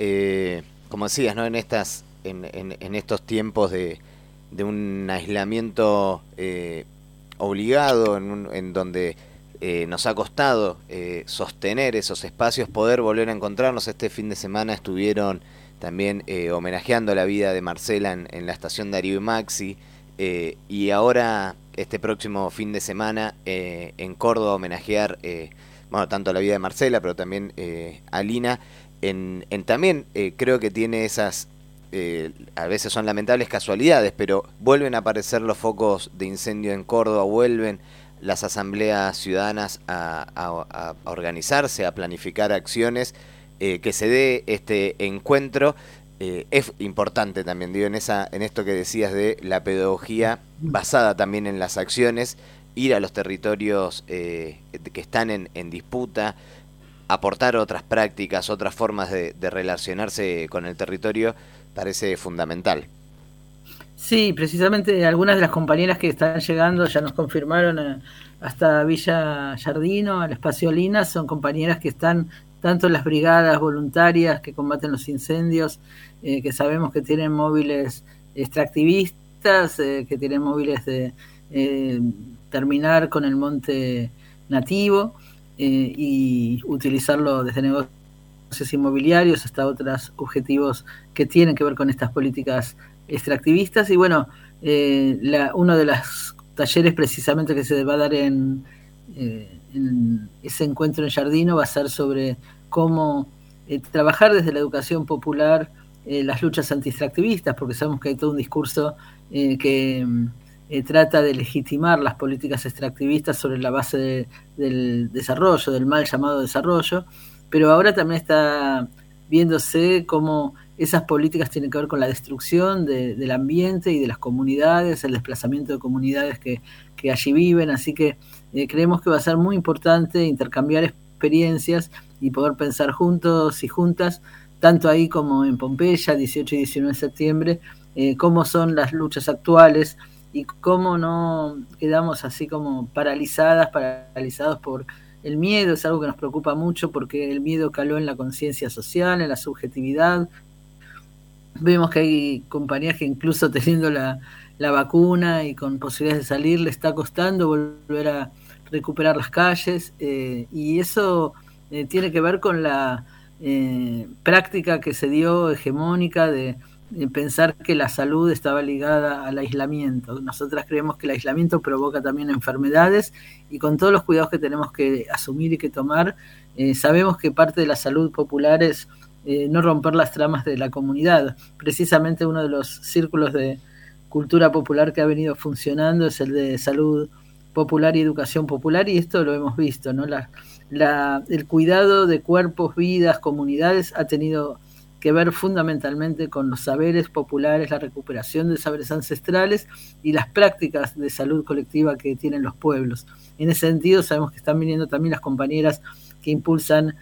como decías, ¿no? en, estas, en, estos tiempos de, un aislamiento obligado, en donde eh, nos ha costado eh, sostener esos espacios, poder volver a encontrarnos. Este fin de semana estuvieron también eh, homenajeando la vida de Marcela en, la estación Darío y Maxi. y ahora, este próximo fin de semana, en Córdoba, homenajear bueno, tanto la vida de Marcela, pero también a Lina. En, en también creo que tiene esas a veces son lamentables casualidades, pero vuelven a aparecer los focos de incendio en Córdoba, vuelven las asambleas ciudadanas a, organizarse, a planificar acciones, eh, que se dé este encuentro. Eh, es importante también, digo, en, esa, en esto que decías de la pedagogía basada también en las acciones, ir a los territorios eh, que están en, disputa, aportar otras prácticas, otras formas de, de relacionarse con el territorio, parece fundamental. Sí, precisamente algunas de las compañeras que están llegando ya nos confirmaron eh, hasta Villa Jardino, al espacio Lina, son compañeras que están tanto en las brigadas voluntarias que combaten los incendios, eh, que sabemos que tienen móviles extractivistas, eh, que tienen móviles de terminar con el monte nativo y utilizarlo desde negocios inmobiliarios hasta otros objetivos que tienen que ver con estas políticas extractivistas y bueno, eh, uno de los talleres precisamente que se va a dar en, eh, ese encuentro en Jardino va a ser sobre cómo eh, trabajar desde la educación popular las luchas anti-extractivistas, porque sabemos que hay todo un discurso que trata de legitimar las políticas extractivistas sobre la base del desarrollo, del mal llamado desarrollo, pero ahora también está viéndose cómo esas políticas tienen que ver con la destrucción del ambiente y de las comunidades, el desplazamiento de comunidades que, allí viven, así que eh, creemos que va a ser muy importante intercambiar experiencias y poder pensar juntos y juntas, tanto ahí como en Pompeya, 18 y 19 de septiembre, eh, cómo son las luchas actuales y cómo no quedamos así como paralizadas, paralizados por el miedo, es algo que nos preocupa mucho porque el miedo caló en la conciencia social, en la subjetividad, Vemos que hay compañías que incluso teniendo la, vacuna y con posibilidades de salir le está costando volver a recuperar las calles eh, y eso eh, tiene que ver con la eh, práctica que se dio hegemónica de, pensar que la salud estaba ligada al aislamiento. Nosotras creemos que el aislamiento provoca también enfermedades y con todos los cuidados que tenemos que asumir y que tomar, sabemos que parte de la salud popular es eh, no romper las tramas de la comunidad. Precisamente uno de los círculos de cultura popular que ha venido funcionando es el de salud popular y educación popular y esto lo hemos visto, ¿no? La, el cuidado de cuerpos, vidas, comunidades ha tenido que ver fundamentalmente con los saberes populares, la recuperación de saberes ancestrales y las prácticas de salud colectiva que tienen los pueblos. En ese sentido sabemos que están viniendo también las compañeras que impulsan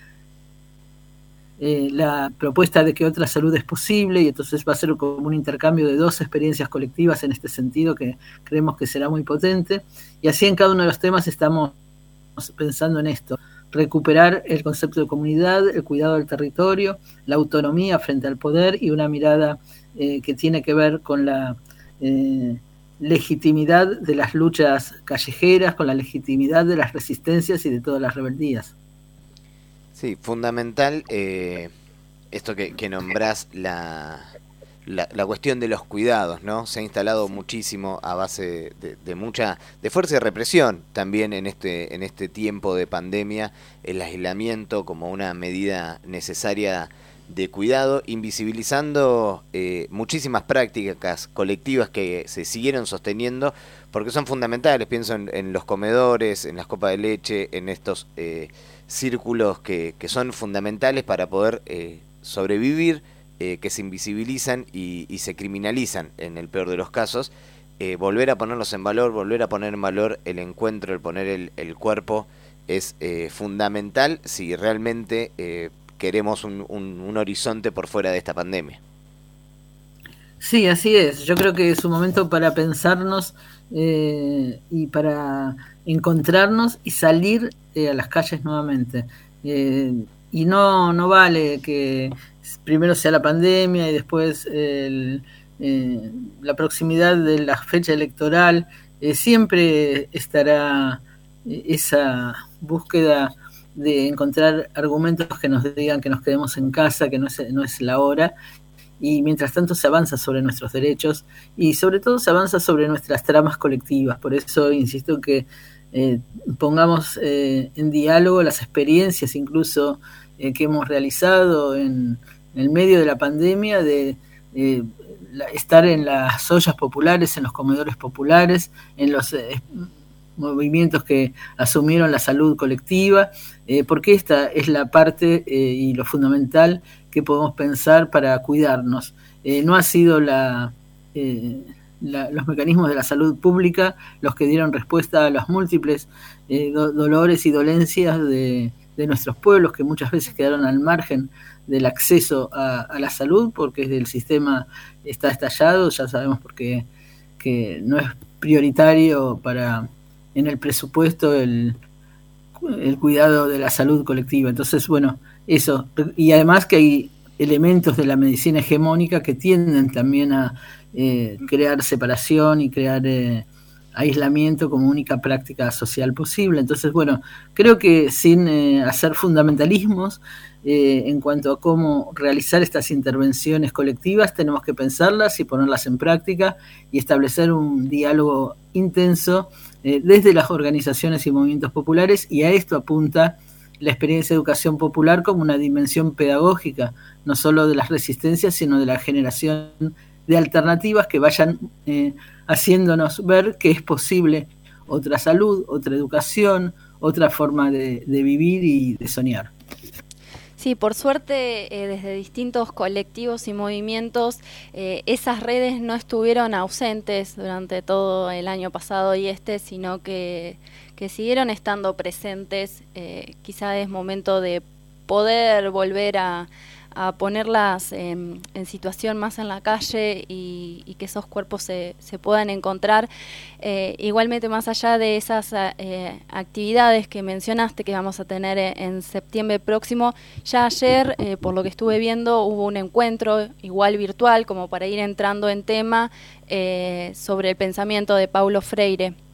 eh, la propuesta de que otra salud es posible y entonces va a ser como un intercambio de dos experiencias colectivas en este sentido que creemos que será muy potente. Y así en cada uno de los temas estamos pensando en esto, recuperar el concepto de comunidad, el cuidado del territorio, la autonomía frente al poder y una mirada eh, que tiene que ver con la eh, legitimidad de las luchas callejeras, con la legitimidad de las resistencias y de todas las rebeldías. Sí, fundamental eh, esto que, que nombrás, la, la, cuestión de los cuidados, ¿no? Se ha instalado muchísimo a base de, mucha, de fuerza y represión también en este, en este tiempo de pandemia, el aislamiento como una medida necesaria de cuidado, invisibilizando eh, muchísimas prácticas colectivas que se siguieron sosteniendo porque son fundamentales, pienso en, los comedores, en las copas de leche, en estos eh, círculos que, que, son fundamentales para poder eh, sobrevivir eh, que se invisibilizan y, se criminalizan en el peor de los casos, eh, volver a ponerlos en valor, volver a poner en valor el encuentro, el poner el, cuerpo, es eh, fundamental si realmente queremos un, un, horizonte por fuera de esta pandemia. Sí, así es. Yo creo que es un momento para pensarnos y para encontrarnos y salir a las calles nuevamente. y no, no vale que primero sea la pandemia y después eh, la proximidad de la fecha electoral, eh, siempre estará eh, esa búsqueda de encontrar argumentos que nos digan que nos quedemos en casa, que no es, no es la hora, y mientras tanto se avanza sobre nuestros derechos y sobre todo se avanza sobre nuestras tramas colectivas. Por eso insisto que pongamos en diálogo las experiencias incluso que hemos realizado en, en el medio de la pandemia de estar en las ollas populares, en los comedores populares, en los eh, movimientos que asumieron la salud colectiva, eh, porque esta es la parte eh, y lo fundamental que podemos pensar para cuidarnos. no ha sido la, los mecanismos de la salud pública los que dieron respuesta a los múltiples dolores y dolencias de, nuestros pueblos que muchas veces quedaron al margen del acceso a, la salud porque el sistema está estallado, ya sabemos porque que no es prioritario para en el presupuesto el, el cuidado de la salud colectiva. Entonces, bueno, eso. Y además que hay elementos de la medicina hegemónica que tienden también a eh, crear separación y crear eh, aislamiento como única práctica social posible. Entonces, bueno, creo que sin eh, hacer fundamentalismos, eh, en cuanto a cómo realizar estas intervenciones colectivas, tenemos que pensarlas y ponerlas en práctica y establecer un diálogo intenso eh, desde las organizaciones y movimientos populares y a esto apunta la experiencia de educación popular como una dimensión pedagógica, no solo de las resistencias, sino de la generación de alternativas que vayan eh, haciéndonos ver que es posible otra salud, otra educación, otra forma de vivir y de soñar. Sí, por suerte eh, desde distintos colectivos y movimientos eh, esas redes no estuvieron ausentes durante todo el año pasado y este, sino que, que siguieron estando presentes. Eh, quizá es momento de poder volver a, ponerlas en situación más en la calle y, que esos cuerpos se, se puedan encontrar. Eh, igualmente, más allá de esas eh, actividades que mencionaste que vamos a tener en, septiembre próximo, ya ayer, eh, por lo que estuve viendo, hubo un encuentro igual virtual, como para ir entrando en tema, sobre el pensamiento de Paulo Freire.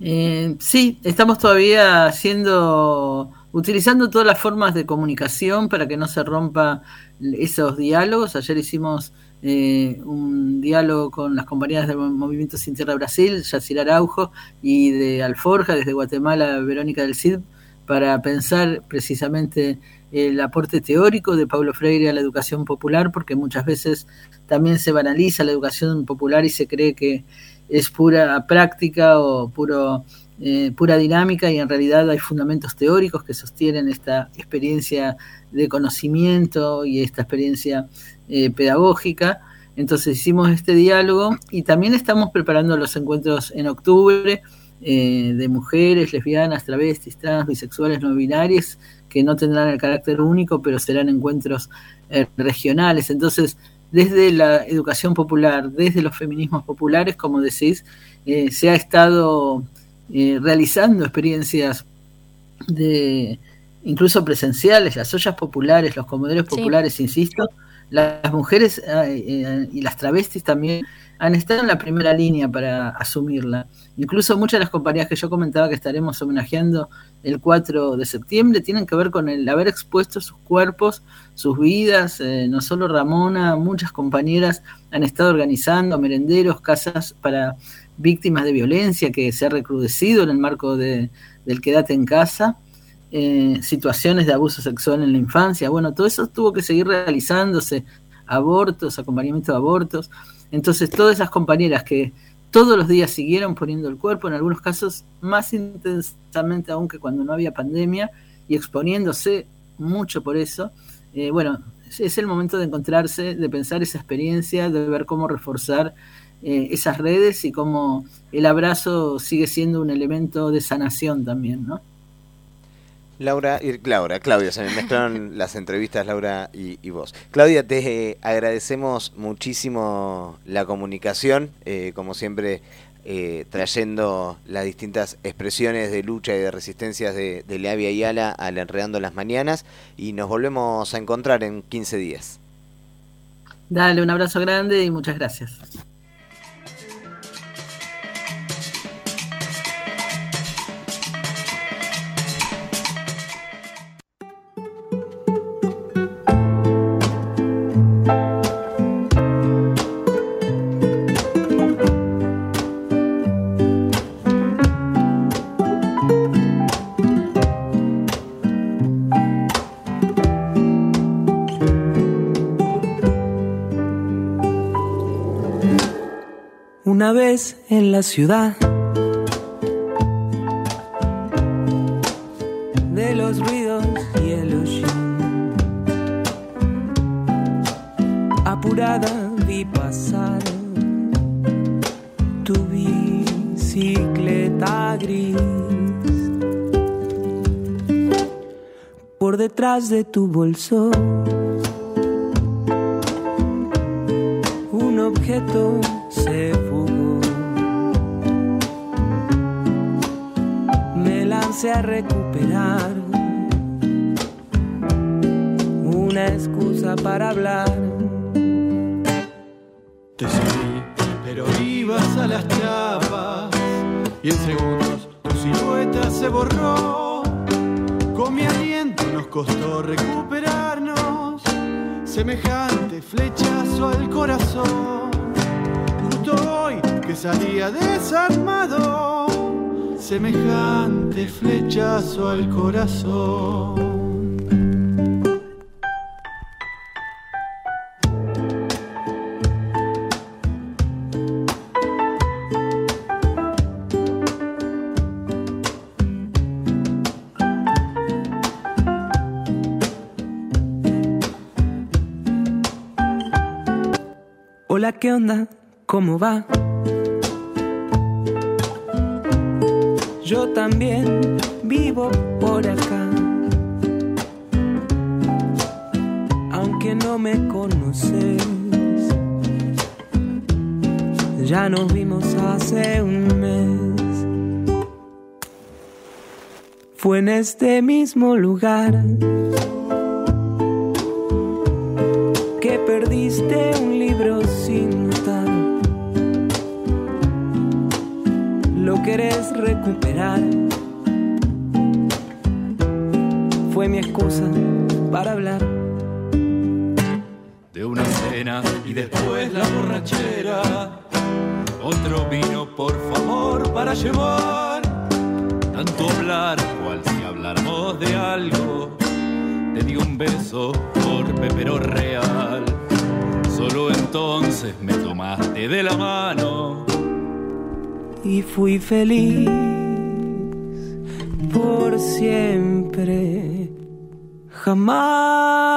Sí, estamos todavía haciendo utilizando todas las formas de comunicación para que no se rompa esos diálogos. Ayer hicimos eh, un diálogo con las compañías del Movimiento Sin Tierra Brasil, Yacir Araujo, y de Alforja, desde Guatemala, Verónica del Cid, para pensar precisamente el aporte teórico de Pablo Freire a la educación popular, porque muchas veces también se banaliza la educación popular y se cree que es pura práctica o puro eh, pura dinámica y en realidad hay fundamentos teóricos que sostienen esta experiencia de conocimiento y esta experiencia eh, pedagógica. Entonces hicimos este diálogo y también estamos preparando los encuentros en octubre eh, de mujeres, lesbianas, travestis, trans, bisexuales, no binarias, que no tendrán el carácter único, pero serán encuentros regionales. Entonces, desde la educación popular, desde los feminismos populares, como decís, se ha estado eh, realizando experiencias de incluso presenciales, las ollas populares, los comederos populares, insisto, las mujeres eh, y las travestis también han estado en la primera línea para asumirla. Incluso muchas de las compañías que yo comentaba que estaremos homenajeando el 4 de septiembre tienen que ver con el haber expuesto sus cuerpos, sus vidas. Eh, no solo Ramona, muchas compañeras han estado organizando merenderos, casas para víctimas de violencia que se ha recrudecido en el marco de, del quédate en casa. Eh, situaciones de abuso sexual en la infancia. Bueno, todo eso tuvo que seguir realizándose, abortos, acompañamiento de abortos. Entonces, todas esas compañeras que todos los días siguieron poniendo el cuerpo, en algunos casos más intensamente aún que cuando no había pandemia, y exponiéndose mucho por eso, eh, bueno, es el momento de encontrarse, de pensar esa experiencia, de ver cómo reforzar eh, esas redes y cómo el abrazo sigue siendo un elemento de sanación también, ¿no? Laura y Laura, Claudia, se me mezclaron [LAUGHS] las entrevistas Laura y, vos. Claudia, te eh, agradecemos muchísimo la comunicación, eh, como siempre eh, trayendo las distintas expresiones de lucha y de resistencias de, de Leavia y Ala al Enredando las Mañanas y nos volvemos a encontrar en 15 días. Dale, un abrazo grande y muchas gracias. En la ciudad. De los ruidos y el ocean. Apurada vi pasar tu bicicleta gris. Por detrás de tu bolso. Hola, ¿qué onda? ¿Cómo va? yo también vivo por acá. Aunque no me conoces, ya nos vimos hace un mes. Fue en este mismo lugar que perdiste un libro querés recuperar. Fue mi excusa para hablar. De una cena y después la borrachera. Otro vino, por favor, para llevar. Tanto hablar, cual si habláramos de algo. Te di un beso torpe pero real. Solo entonces me tomaste de la mano y fui feliz por siempre, jamás.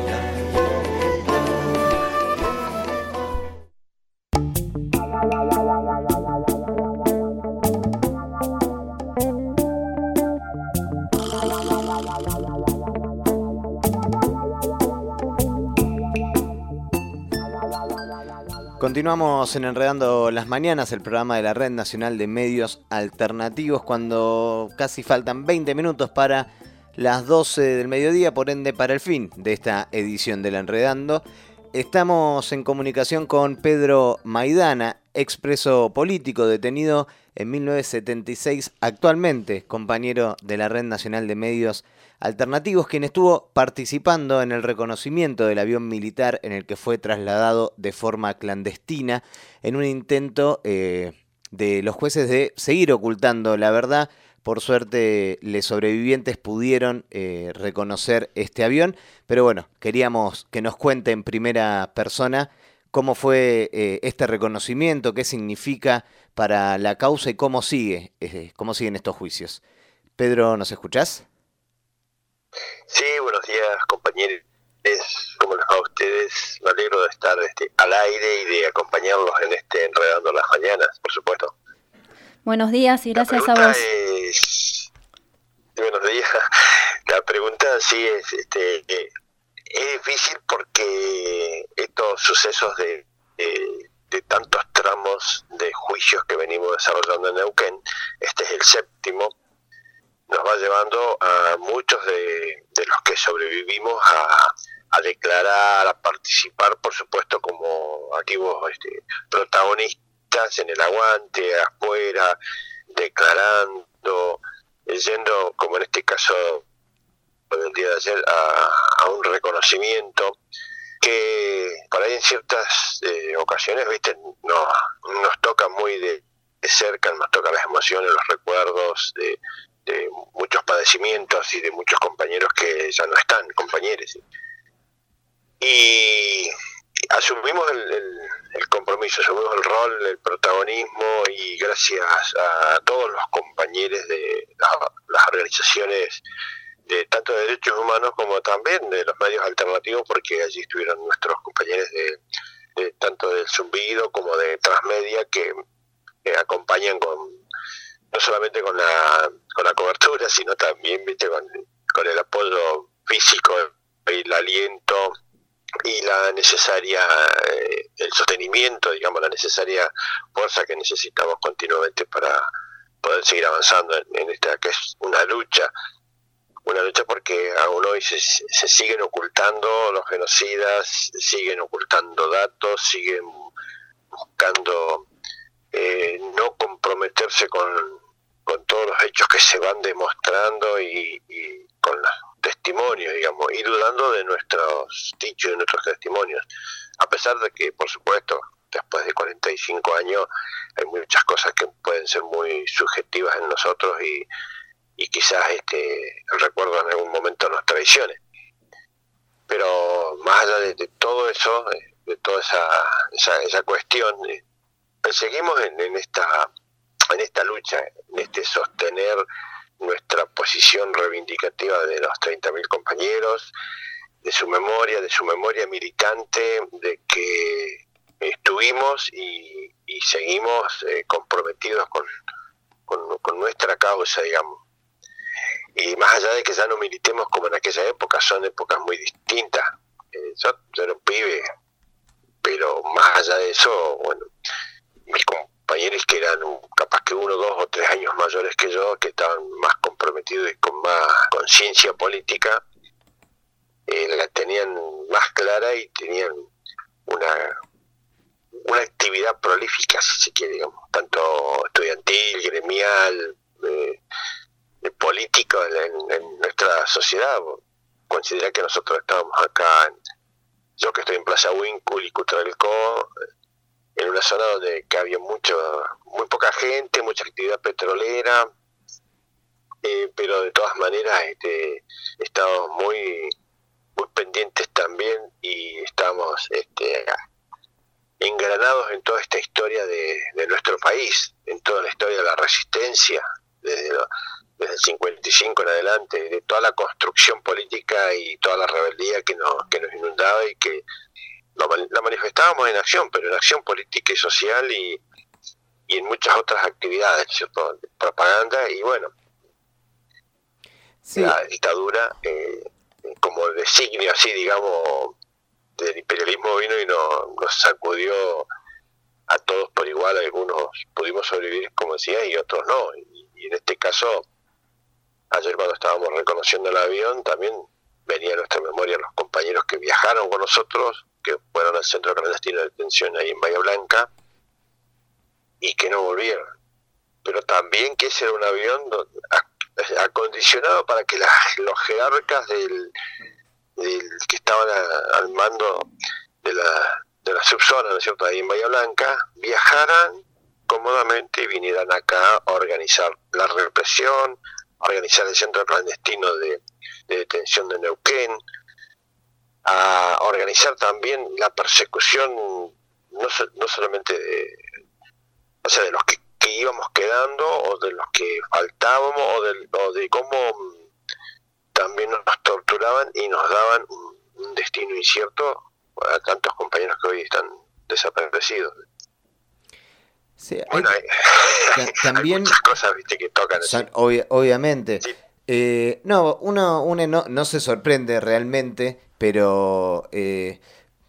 Continuamos en Enredando las Mañanas, el programa de la Red Nacional de Medios Alternativos, cuando casi faltan 20 minutos para las 12 del mediodía, por ende para el fin de esta edición del Enredando. Estamos en comunicación con Pedro Maidana, expreso político detenido en 1976, actualmente compañero de la Red Nacional de Medios Alternativos, quien estuvo participando en el reconocimiento del avión militar en el que fue trasladado de forma clandestina en un intento eh, de los jueces de seguir ocultando la verdad. Por suerte, los sobrevivientes pudieron eh, reconocer este avión, pero bueno, queríamos que nos cuente en primera persona cómo fue eh, este reconocimiento, qué significa para la causa y cómo sigue, cómo siguen estos juicios. Pedro, ¿nos escuchás? Sí, buenos días compañeros. ¿Cómo les va a ustedes? Me alegro de estar este, al aire y de acompañarlos en este Enredando las Mañanas, por supuesto. Buenos días y gracias a vos. Es... Buenos días. [LAUGHS] La pregunta sí es, este, es difícil porque estos sucesos de, de, de tantos tramos de juicios que venimos desarrollando en Neuquén, este es el séptimo, nos va llevando a muchos de, los que sobrevivimos a, declarar, a participar, por supuesto, como activos este, protagonistas en el aguante, afuera, declarando, yendo, como en este caso, en el día de ayer, a, un reconocimiento que por ahí en ciertas eh, ocasiones, viste, no, nos toca muy de, cerca, nos toca las emociones, los recuerdos de muchos padecimientos y de muchos compañeros que ya no están, compañeros. Y asumimos el, compromiso, asumimos el rol, el protagonismo y gracias a todos los compañeros de las organizaciones de tanto de derechos humanos como también de los medios alternativos, porque allí estuvieron nuestros compañeros de, tanto del Zumbido como de Transmedia que acompañan con no solamente con la, con la cobertura, sino también ¿viste? Con, con el apoyo físico, el aliento y la necesaria, eh, el sostenimiento, digamos, la necesaria fuerza que necesitamos continuamente para poder seguir avanzando en, esta que es una lucha, una lucha porque aún hoy se, se siguen ocultando los genocidas, siguen ocultando datos, siguen buscando eh, no comprometerse con, con todos los hechos que se van demostrando y, con los testimonios, digamos, y dudando de nuestros dichos y nuestros testimonios, a pesar de que, por supuesto, después de 45 años hay muchas cosas que pueden ser muy subjetivas en nosotros y, y quizás este el recuerdo en algún momento nos traicione. Pero más allá de, todo eso, de, toda esa, esa, esa cuestión, eh, seguimos en, en esta en esta lucha, en este sostener nuestra posición reivindicativa de los 30.000 compañeros, de su memoria, de su memoria militante, de que estuvimos y, seguimos eh, comprometidos con, con, nuestra causa, digamos. Y más allá de que ya no militemos como en aquella época, son épocas muy distintas. Eh, yo, era un pibe, pero más allá de eso, bueno, mis compañeros que eran capaz que uno, dos o tres años mayores que yo, que estaban más comprometidos y con más conciencia política, eh, la tenían más clara y tenían una, una actividad prolífica, si se quiere, digamos, tanto estudiantil, gremial, eh, político en, nuestra sociedad. Considera que nosotros estábamos acá, yo que estoy en Plaza Winkle y Cultura del Co, en una zona donde que había mucho, muy poca gente, mucha actividad petrolera, eh, pero de todas maneras este, estamos muy, muy pendientes también y estamos este, engranando ganados en toda esta historia de, de nuestro país, en toda la historia de la resistencia, desde, lo- desde el 55 en adelante, de toda la construcción política y toda la rebeldía que nos, que nos inundaba y que la manifestábamos en acción, pero en acción política y social y, y en muchas otras actividades, propaganda y bueno, la dictadura eh, como designio así, digamos, del imperialismo vino y no- nos sacudió a todos por igual, algunos pudimos sobrevivir, como decía, y otros no. Y, y en este caso, ayer cuando estábamos reconociendo el avión, también venía a nuestra memoria los compañeros que viajaron con nosotros, que fueron al centro clandestino de detención ahí en Bahía Blanca, y que no volvieron. Pero también que ese era un avión do- ac- acondicionado para que las- los jerarcas del, del que estaban al mando de la, de la subzona, ¿no es cierto?, ahí en Bahía Blanca, viajaran cómodamente y vinieran acá a organizar la represión, organizar el centro clandestino de, de detención de Neuquén, a organizar también la persecución no, so- no solamente de, o sea, de los que, que íbamos quedando o de los que faltábamos o de, o de cómo mm, también nos torturaban y nos daban un, un destino incierto a tantos compañeros que hoy están desaparecidos. Sí, hay- Bueno, hay, [LAUGHS] ta- [LAUGHS] también muchas cosas, viste, que tocan. son- obvia- obviamente. Eh, no, uno, uno no, no se sorprende realmente, pero eh,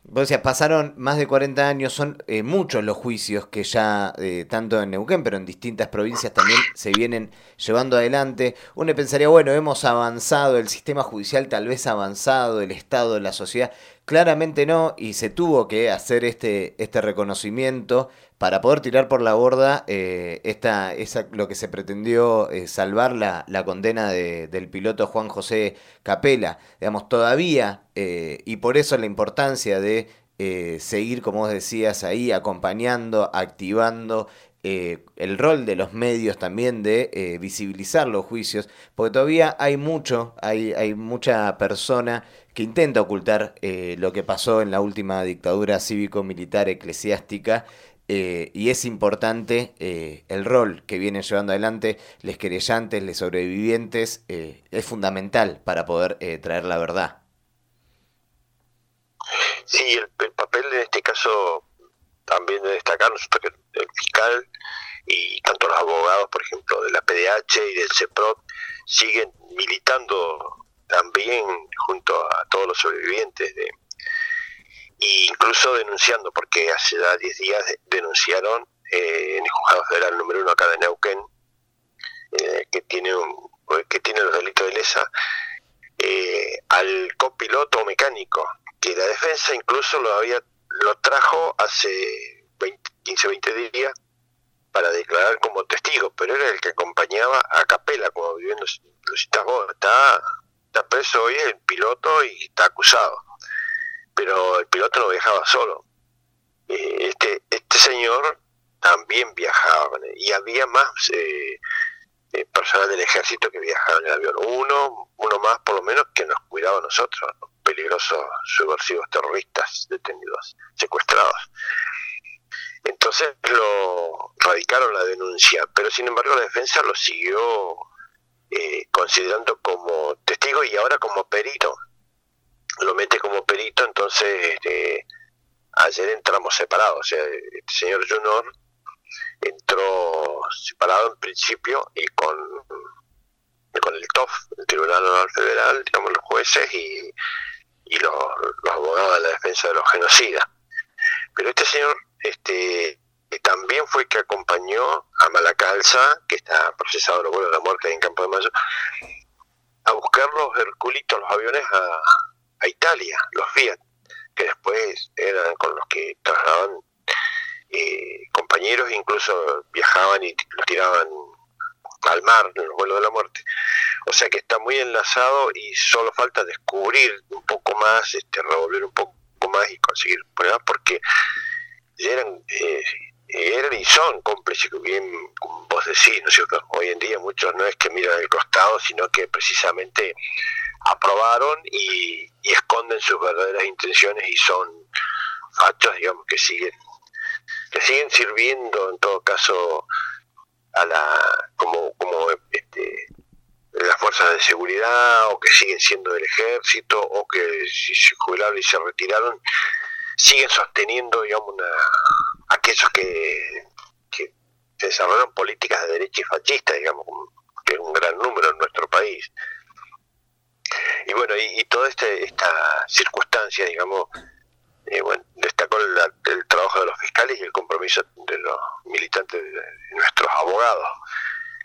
vos decías, pasaron más de 40 años, son eh, muchos los juicios que ya, eh, tanto en Neuquén, pero en distintas provincias también se vienen llevando adelante. Uno pensaría, bueno, hemos avanzado, el sistema judicial tal vez ha avanzado, el Estado, la sociedad. Claramente no, y se tuvo que hacer este, este reconocimiento para poder tirar por la borda eh, esta, esa, lo que se pretendió eh, salvar la, la condena de- del piloto Juan José Capela. Digamos, todavía, eh, y por eso la importancia de seguir, como vos decías, ahí acompañando, activando el rol de los medios también de visibilizar los juicios, porque todavía hay mucho, hay, hay mucha persona que intenta ocultar lo que pasó en la última dictadura cívico-militar eclesiástica. Eh, y es importante eh, el rol que vienen llevando adelante les querellantes, les sobrevivientes, eh, es fundamental para poder eh, traer la verdad. Sí, el, el papel en este caso también de destacar, nosotros que el fiscal y tanto los abogados, por ejemplo, de la PDH y del CEPROT, siguen militando también junto a todos los sobrevivientes, de, e incluso denunciando, porque hace ya 10 días de- denunciaron eh, en el juzgado federal número uno acá de Neuquén, eh, que tiene un, que tiene los delitos de lesa, eh, al copiloto mecánico, que la defensa incluso lo había lo trajo hace 20, 15, 20 días para declarar como testigo, pero era el que acompañaba a Capela, como viviendo, lo citas vos, está, está preso hoy el piloto y está acusado, pero el piloto no viajaba solo. Eh, este, este señor también viajaba y había más eh, eh, personal del ejército que viajaba en el avión, uno, uno más por lo menos que nos cuidaba a nosotros, los peligrosos subversivos terroristas detenidos, secuestrados. Entonces lo radicaron la denuncia, pero sin embargo la defensa lo siguió eh, considerando como testigo y ahora como perito. Lo mete como perito, entonces este, ayer entramos separados. O sea, este señor Junior entró separado en principio y con, con el TOF, el Tribunal Oral Federal, digamos los jueces y, y los, abogados de la defensa de los genocidas. Pero este señor este también fue que acompañó a Malacalza, que está procesado en los vuelos de la muerte en Campo de Mayo, a buscar los Herculitos, los aviones a, a Italia, los Fiat, que después eran con los que trasladaban eh, compañeros, incluso viajaban y los tiraban al mar en los vuelos de la muerte. O sea que está muy enlazado y solo falta descubrir un poco más, este, revolver un poco más y conseguir pruebas porque eran, eh, eran y son cómplices, bien vos decís, ¿no es cierto? Hoy en día muchos no es que miran al costado, sino que precisamente aprobaron y, esconden sus verdaderas intenciones y son fachos, digamos, que siguen que siguen sirviendo en todo caso a la como como este, las fuerzas de seguridad o que siguen siendo del ejército o que si se jubilaron y se retiraron siguen sosteniendo digamos una, aquellos que, que desarrollaron políticas de derecha y fascista digamos que es un gran número en nuestro país y bueno y, toda este, esta circunstancia digamos eh, bueno, destacó el, trabajo de los fiscales y el compromiso de los militantes de nuestros abogados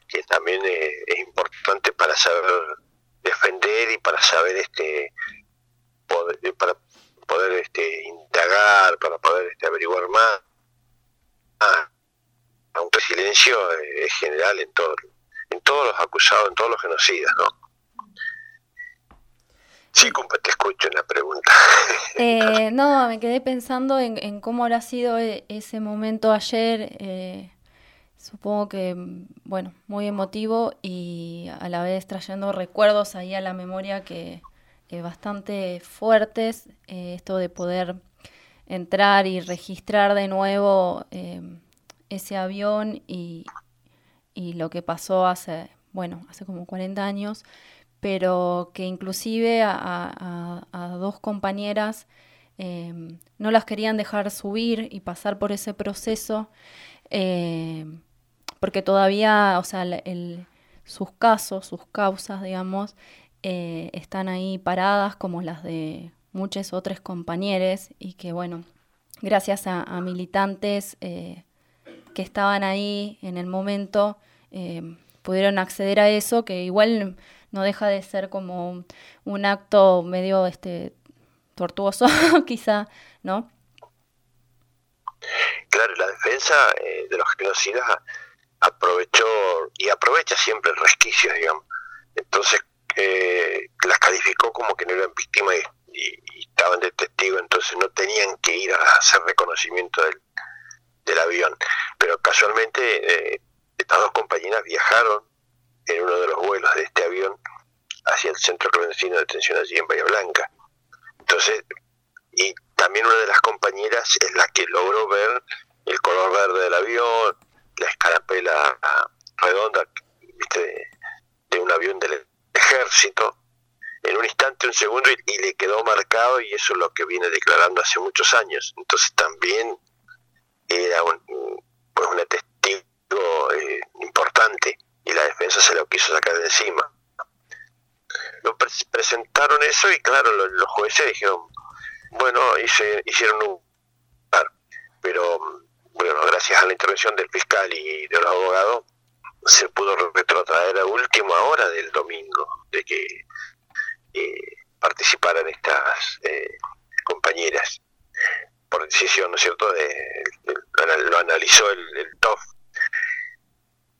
que también eh, es importante para saber defender y para saber este poder, eh, para poder este indagar para poder este averiguar más. Ah, aunque el silencio es general en todo en todos los acusados en todos los genocidas no Sí, te escucho en la pregunta. [LAUGHS] no, me quedé pensando en, en, cómo habrá sido ese momento ayer, eh, Supongo que, bueno, muy emotivo y a la vez trayendo recuerdos ahí a la memoria que eh, bastante fuertes, eh, esto de poder entrar y registrar de nuevo eh, ese avión y, y, lo que pasó hace, bueno, hace como 40 años, pero que inclusive a, dos compañeras no las querían dejar subir y pasar por ese proceso porque todavía, o sea, sus casos, sus causas, digamos, eh, están ahí paradas como las de muchos otros compañeros y que, bueno, gracias a, militantes eh, que estaban ahí en el momento, eh, pudieron acceder a eso, que igual no deja de ser como un, acto medio este tortuoso, [LAUGHS] quizá, ¿no? Claro, la defensa de los genocidas aprovechó y aprovecha siempre el resquicio, digamos. Entonces eh, las calificó como que no eran víctimas y, estaban de testigo, entonces no tenían que ir a hacer reconocimiento del, del avión. Pero casualmente eh, estas dos compañeras viajaron en uno de los vuelos de este avión hacia el centro clandestino de detención allí en Bahía Blanca. Entonces, y también una de las compañeras es la que logró ver el color verde del avión, la escarapela redonda ¿viste? De, un avión del ejército en un instante, un segundo, y, le quedó marcado y eso es lo que viene declarando hace muchos años. Entonces también era un, pues un testigo eh, importante y la defensa se lo quiso sacar de encima. Lo presentaron eso y claro, los, jueces dijeron, bueno, hice, hicieron un... Pero bueno, gracias a la intervención del fiscal y de los abogados, se pudo retrotraer a última hora del domingo de que eh, participaran estas eh, compañeras por decisión, ¿no es cierto? De, lo analizó el, el TOF.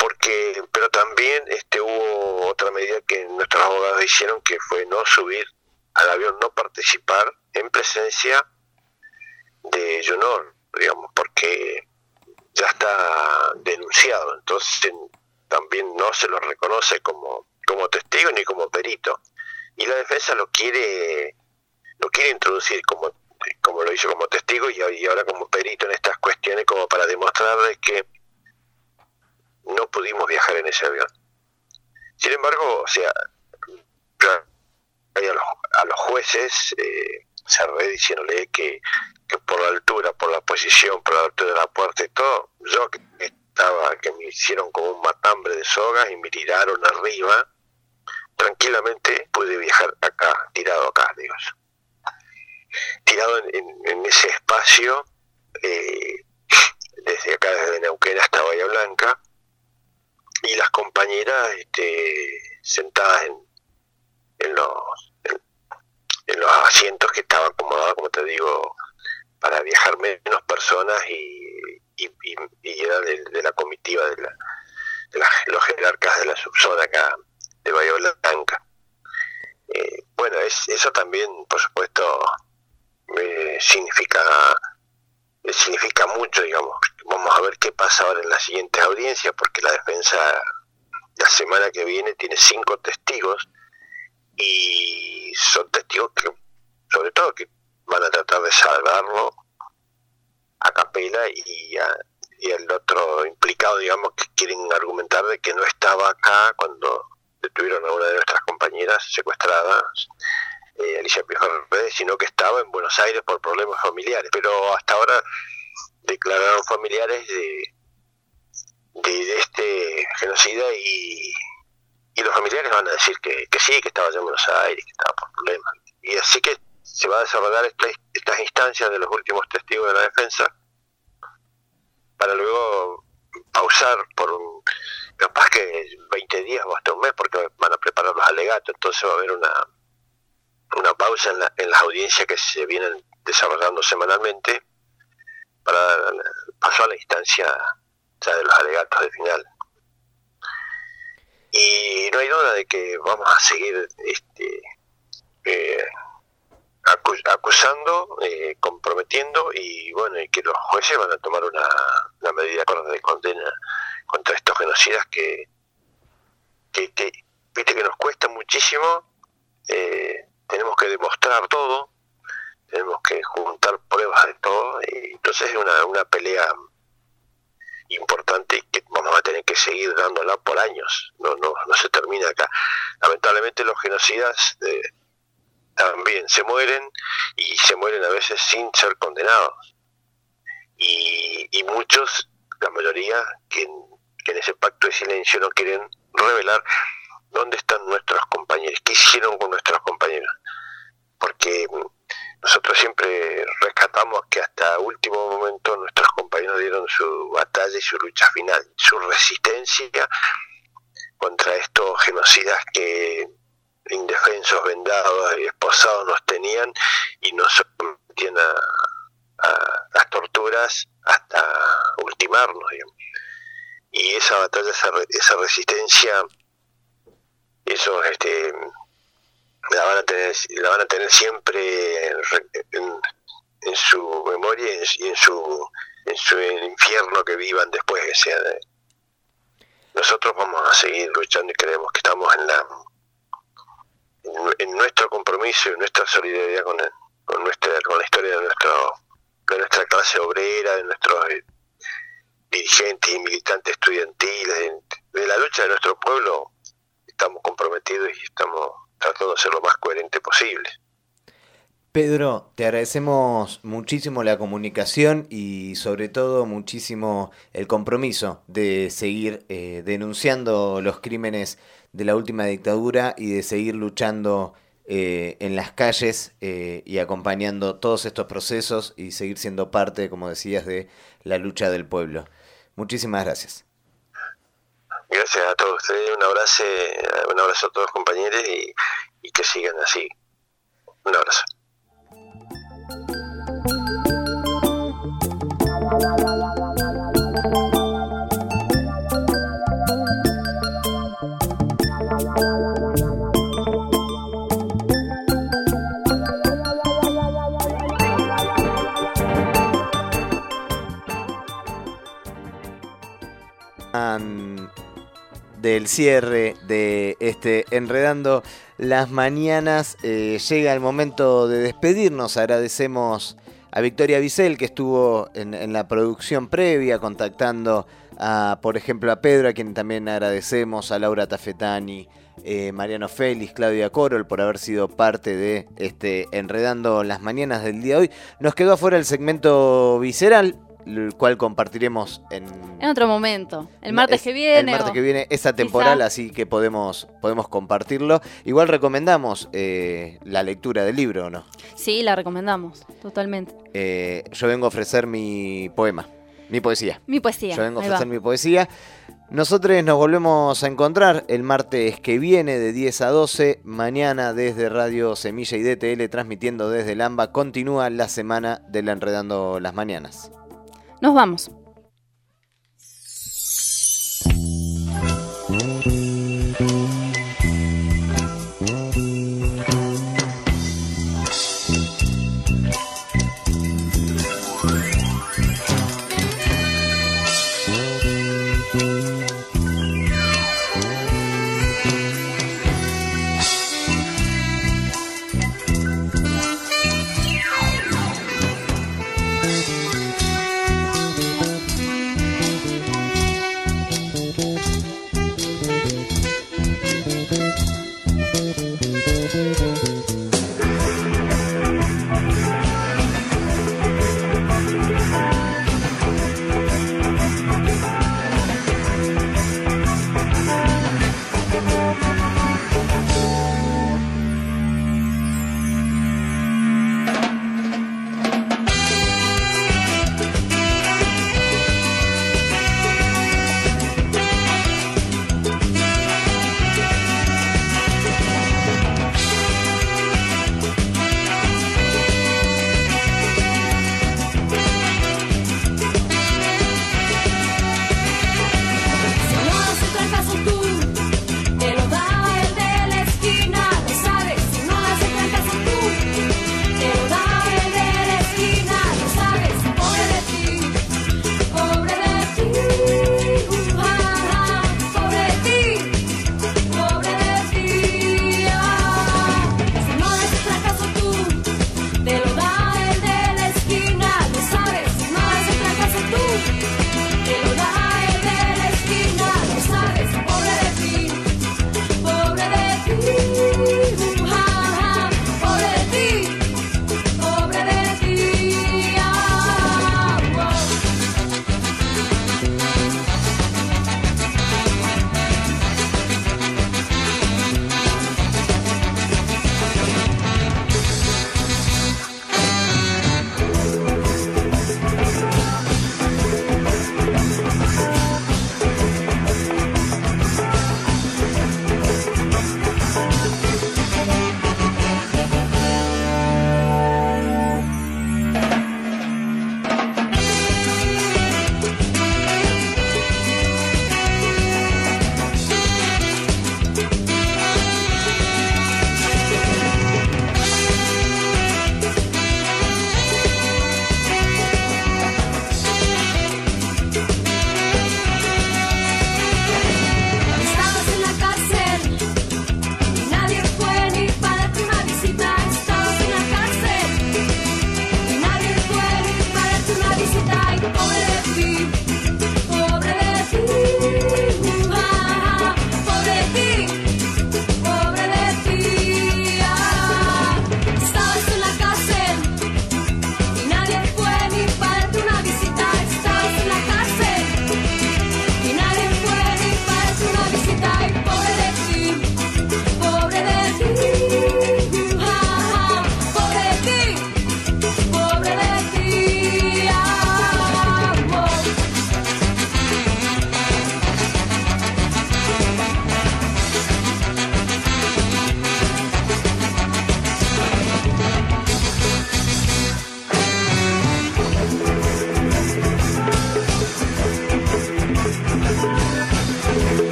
Porque, pero también este hubo otra medida que nuestros abogados hicieron que fue no subir al avión, no participar en presencia de Junor, digamos, porque ya está denunciado, entonces también no se lo reconoce como, como testigo ni como perito. Y la defensa lo quiere, lo quiere introducir como, como lo hizo como testigo y ahora como perito en estas cuestiones como para demostrarles que no pudimos viajar en ese avión. Sin embargo, o sea, a los, jueces eh, se diciéndole que que por la altura, por la posición, por la altura de la puerta y todo, yo que estaba, que me hicieron como un matambre de sogas y me tiraron arriba, tranquilamente pude viajar acá, tirado acá, Dios. Tirado en, ese espacio, eh, desde acá, desde Neuquén hasta Bahía Blanca, y las compañeras este, sentadas en, en los en los asientos que estaban acomodados, como te digo, para viajar menos personas y, y, era de, la comitiva de, la, de los jerarcas de la subzona acá de Bahía Blanca. Eh, bueno, es, eso también, por supuesto, eh, significa significa mucho, digamos. Vamos a ver qué pasa ahora en las siguientes audiencias, porque la defensa la semana que viene tiene cinco testigos y son testigos que, sobre todo, que van a tratar de salvarlo a capela y, y el otro implicado, digamos, que quieren argumentar de que no estaba acá cuando detuvieron a una de nuestras compañeras secuestradas, eh, Alicia Pijón sino que estaba en Buenos Aires por problemas familiares. Pero hasta ahora declararon familiares de, de, este genocida y, y, los familiares van a decir que, que sí, que estaba allá en Buenos Aires, que estaba por problemas. Y así que se va a desarrollar estas instancias de los últimos testigos de la defensa para luego pausar por un, capaz que 20 días o hasta un mes porque van a preparar los alegatos, entonces va a haber una, una pausa en, la, en las audiencias que se vienen desarrollando semanalmente para pasar a la instancia ya de los alegatos de final. Y no hay duda de que vamos a seguir este, eh, acusando, eh, comprometiendo y bueno, y que los jueces van a tomar una, medida de condena contra estos genocidas que, que, viste que nos cuesta muchísimo, eh, tenemos que demostrar todo, tenemos que juntar pruebas de todo, y entonces es una, una pelea importante que vamos a tener que seguir dándola por años, no, no, no se termina acá. Lamentablemente los genocidas... Eh, también se mueren y se mueren a veces sin ser condenados. Y, y muchos, la mayoría, que en, ese pacto de silencio no quieren revelar dónde están nuestros compañeros, qué hicieron con nuestros compañeros. Porque nosotros siempre rescatamos que hasta último momento nuestros compañeros dieron su batalla y su lucha final, su resistencia contra estos genocidas que indefensos, vendados y esposados nos tenían y nos sometían a, las torturas hasta ultimarnos. Y esa batalla, esa, esa resistencia, eso este, la van a tener, la van a tener siempre en, su memoria y en, su en su infierno que vivan después que sea nosotros vamos a seguir luchando y creemos que estamos en la en nuestro compromiso y nuestra solidaridad con, con, nuestra, con la historia de, nuestro, de nuestra clase obrera, de nuestros eh, dirigentes y militantes estudiantiles, de, la lucha de nuestro pueblo, estamos comprometidos y estamos tratando de ser lo más coherente posible. Pedro, te agradecemos muchísimo la comunicación y sobre todo muchísimo el compromiso de seguir eh, denunciando los crímenes de la última dictadura y de seguir luchando eh, en las calles eh, y acompañando todos estos procesos y seguir siendo parte, como decías, de la lucha del pueblo. Muchísimas gracias. Gracias a todos ustedes, un abrazo, un abrazo a todos compañeros y, y que sigan así. Un abrazo. Del cierre de este Enredando las Mañanas. Eh, llega el momento de despedirnos. Agradecemos a Victoria Vicel que estuvo en, la producción previa contactando a, por ejemplo, a Pedro, a quien también agradecemos, a Laura Tafetani, eh, Mariano Félix, Claudia Corol por haber sido parte de este Enredando las Mañanas del día de hoy. Nos quedó afuera el segmento visceral, el cual compartiremos en, en otro momento. El martes que viene. El martes que viene, esa temporal, así que podemos, podemos compartirlo. Igual recomendamos eh, la lectura del libro, ¿no? Sí, la recomendamos, totalmente. Eh, yo vengo a ofrecer mi poema, mi poesía. Mi poesía. Yo vengo a ofrecer mi poesía. Nosotros nos volvemos a encontrar el martes que viene de 10 a 12. Mañana desde Radio Semilla y DTL transmitiendo desde el AMBA. Continúa la semana de la Enredando las Mañanas. Nos vamos.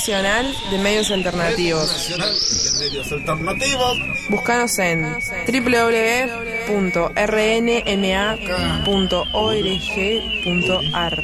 Nacional de Medios Alternativos. De. Búscanos en www.rnma.org.ar.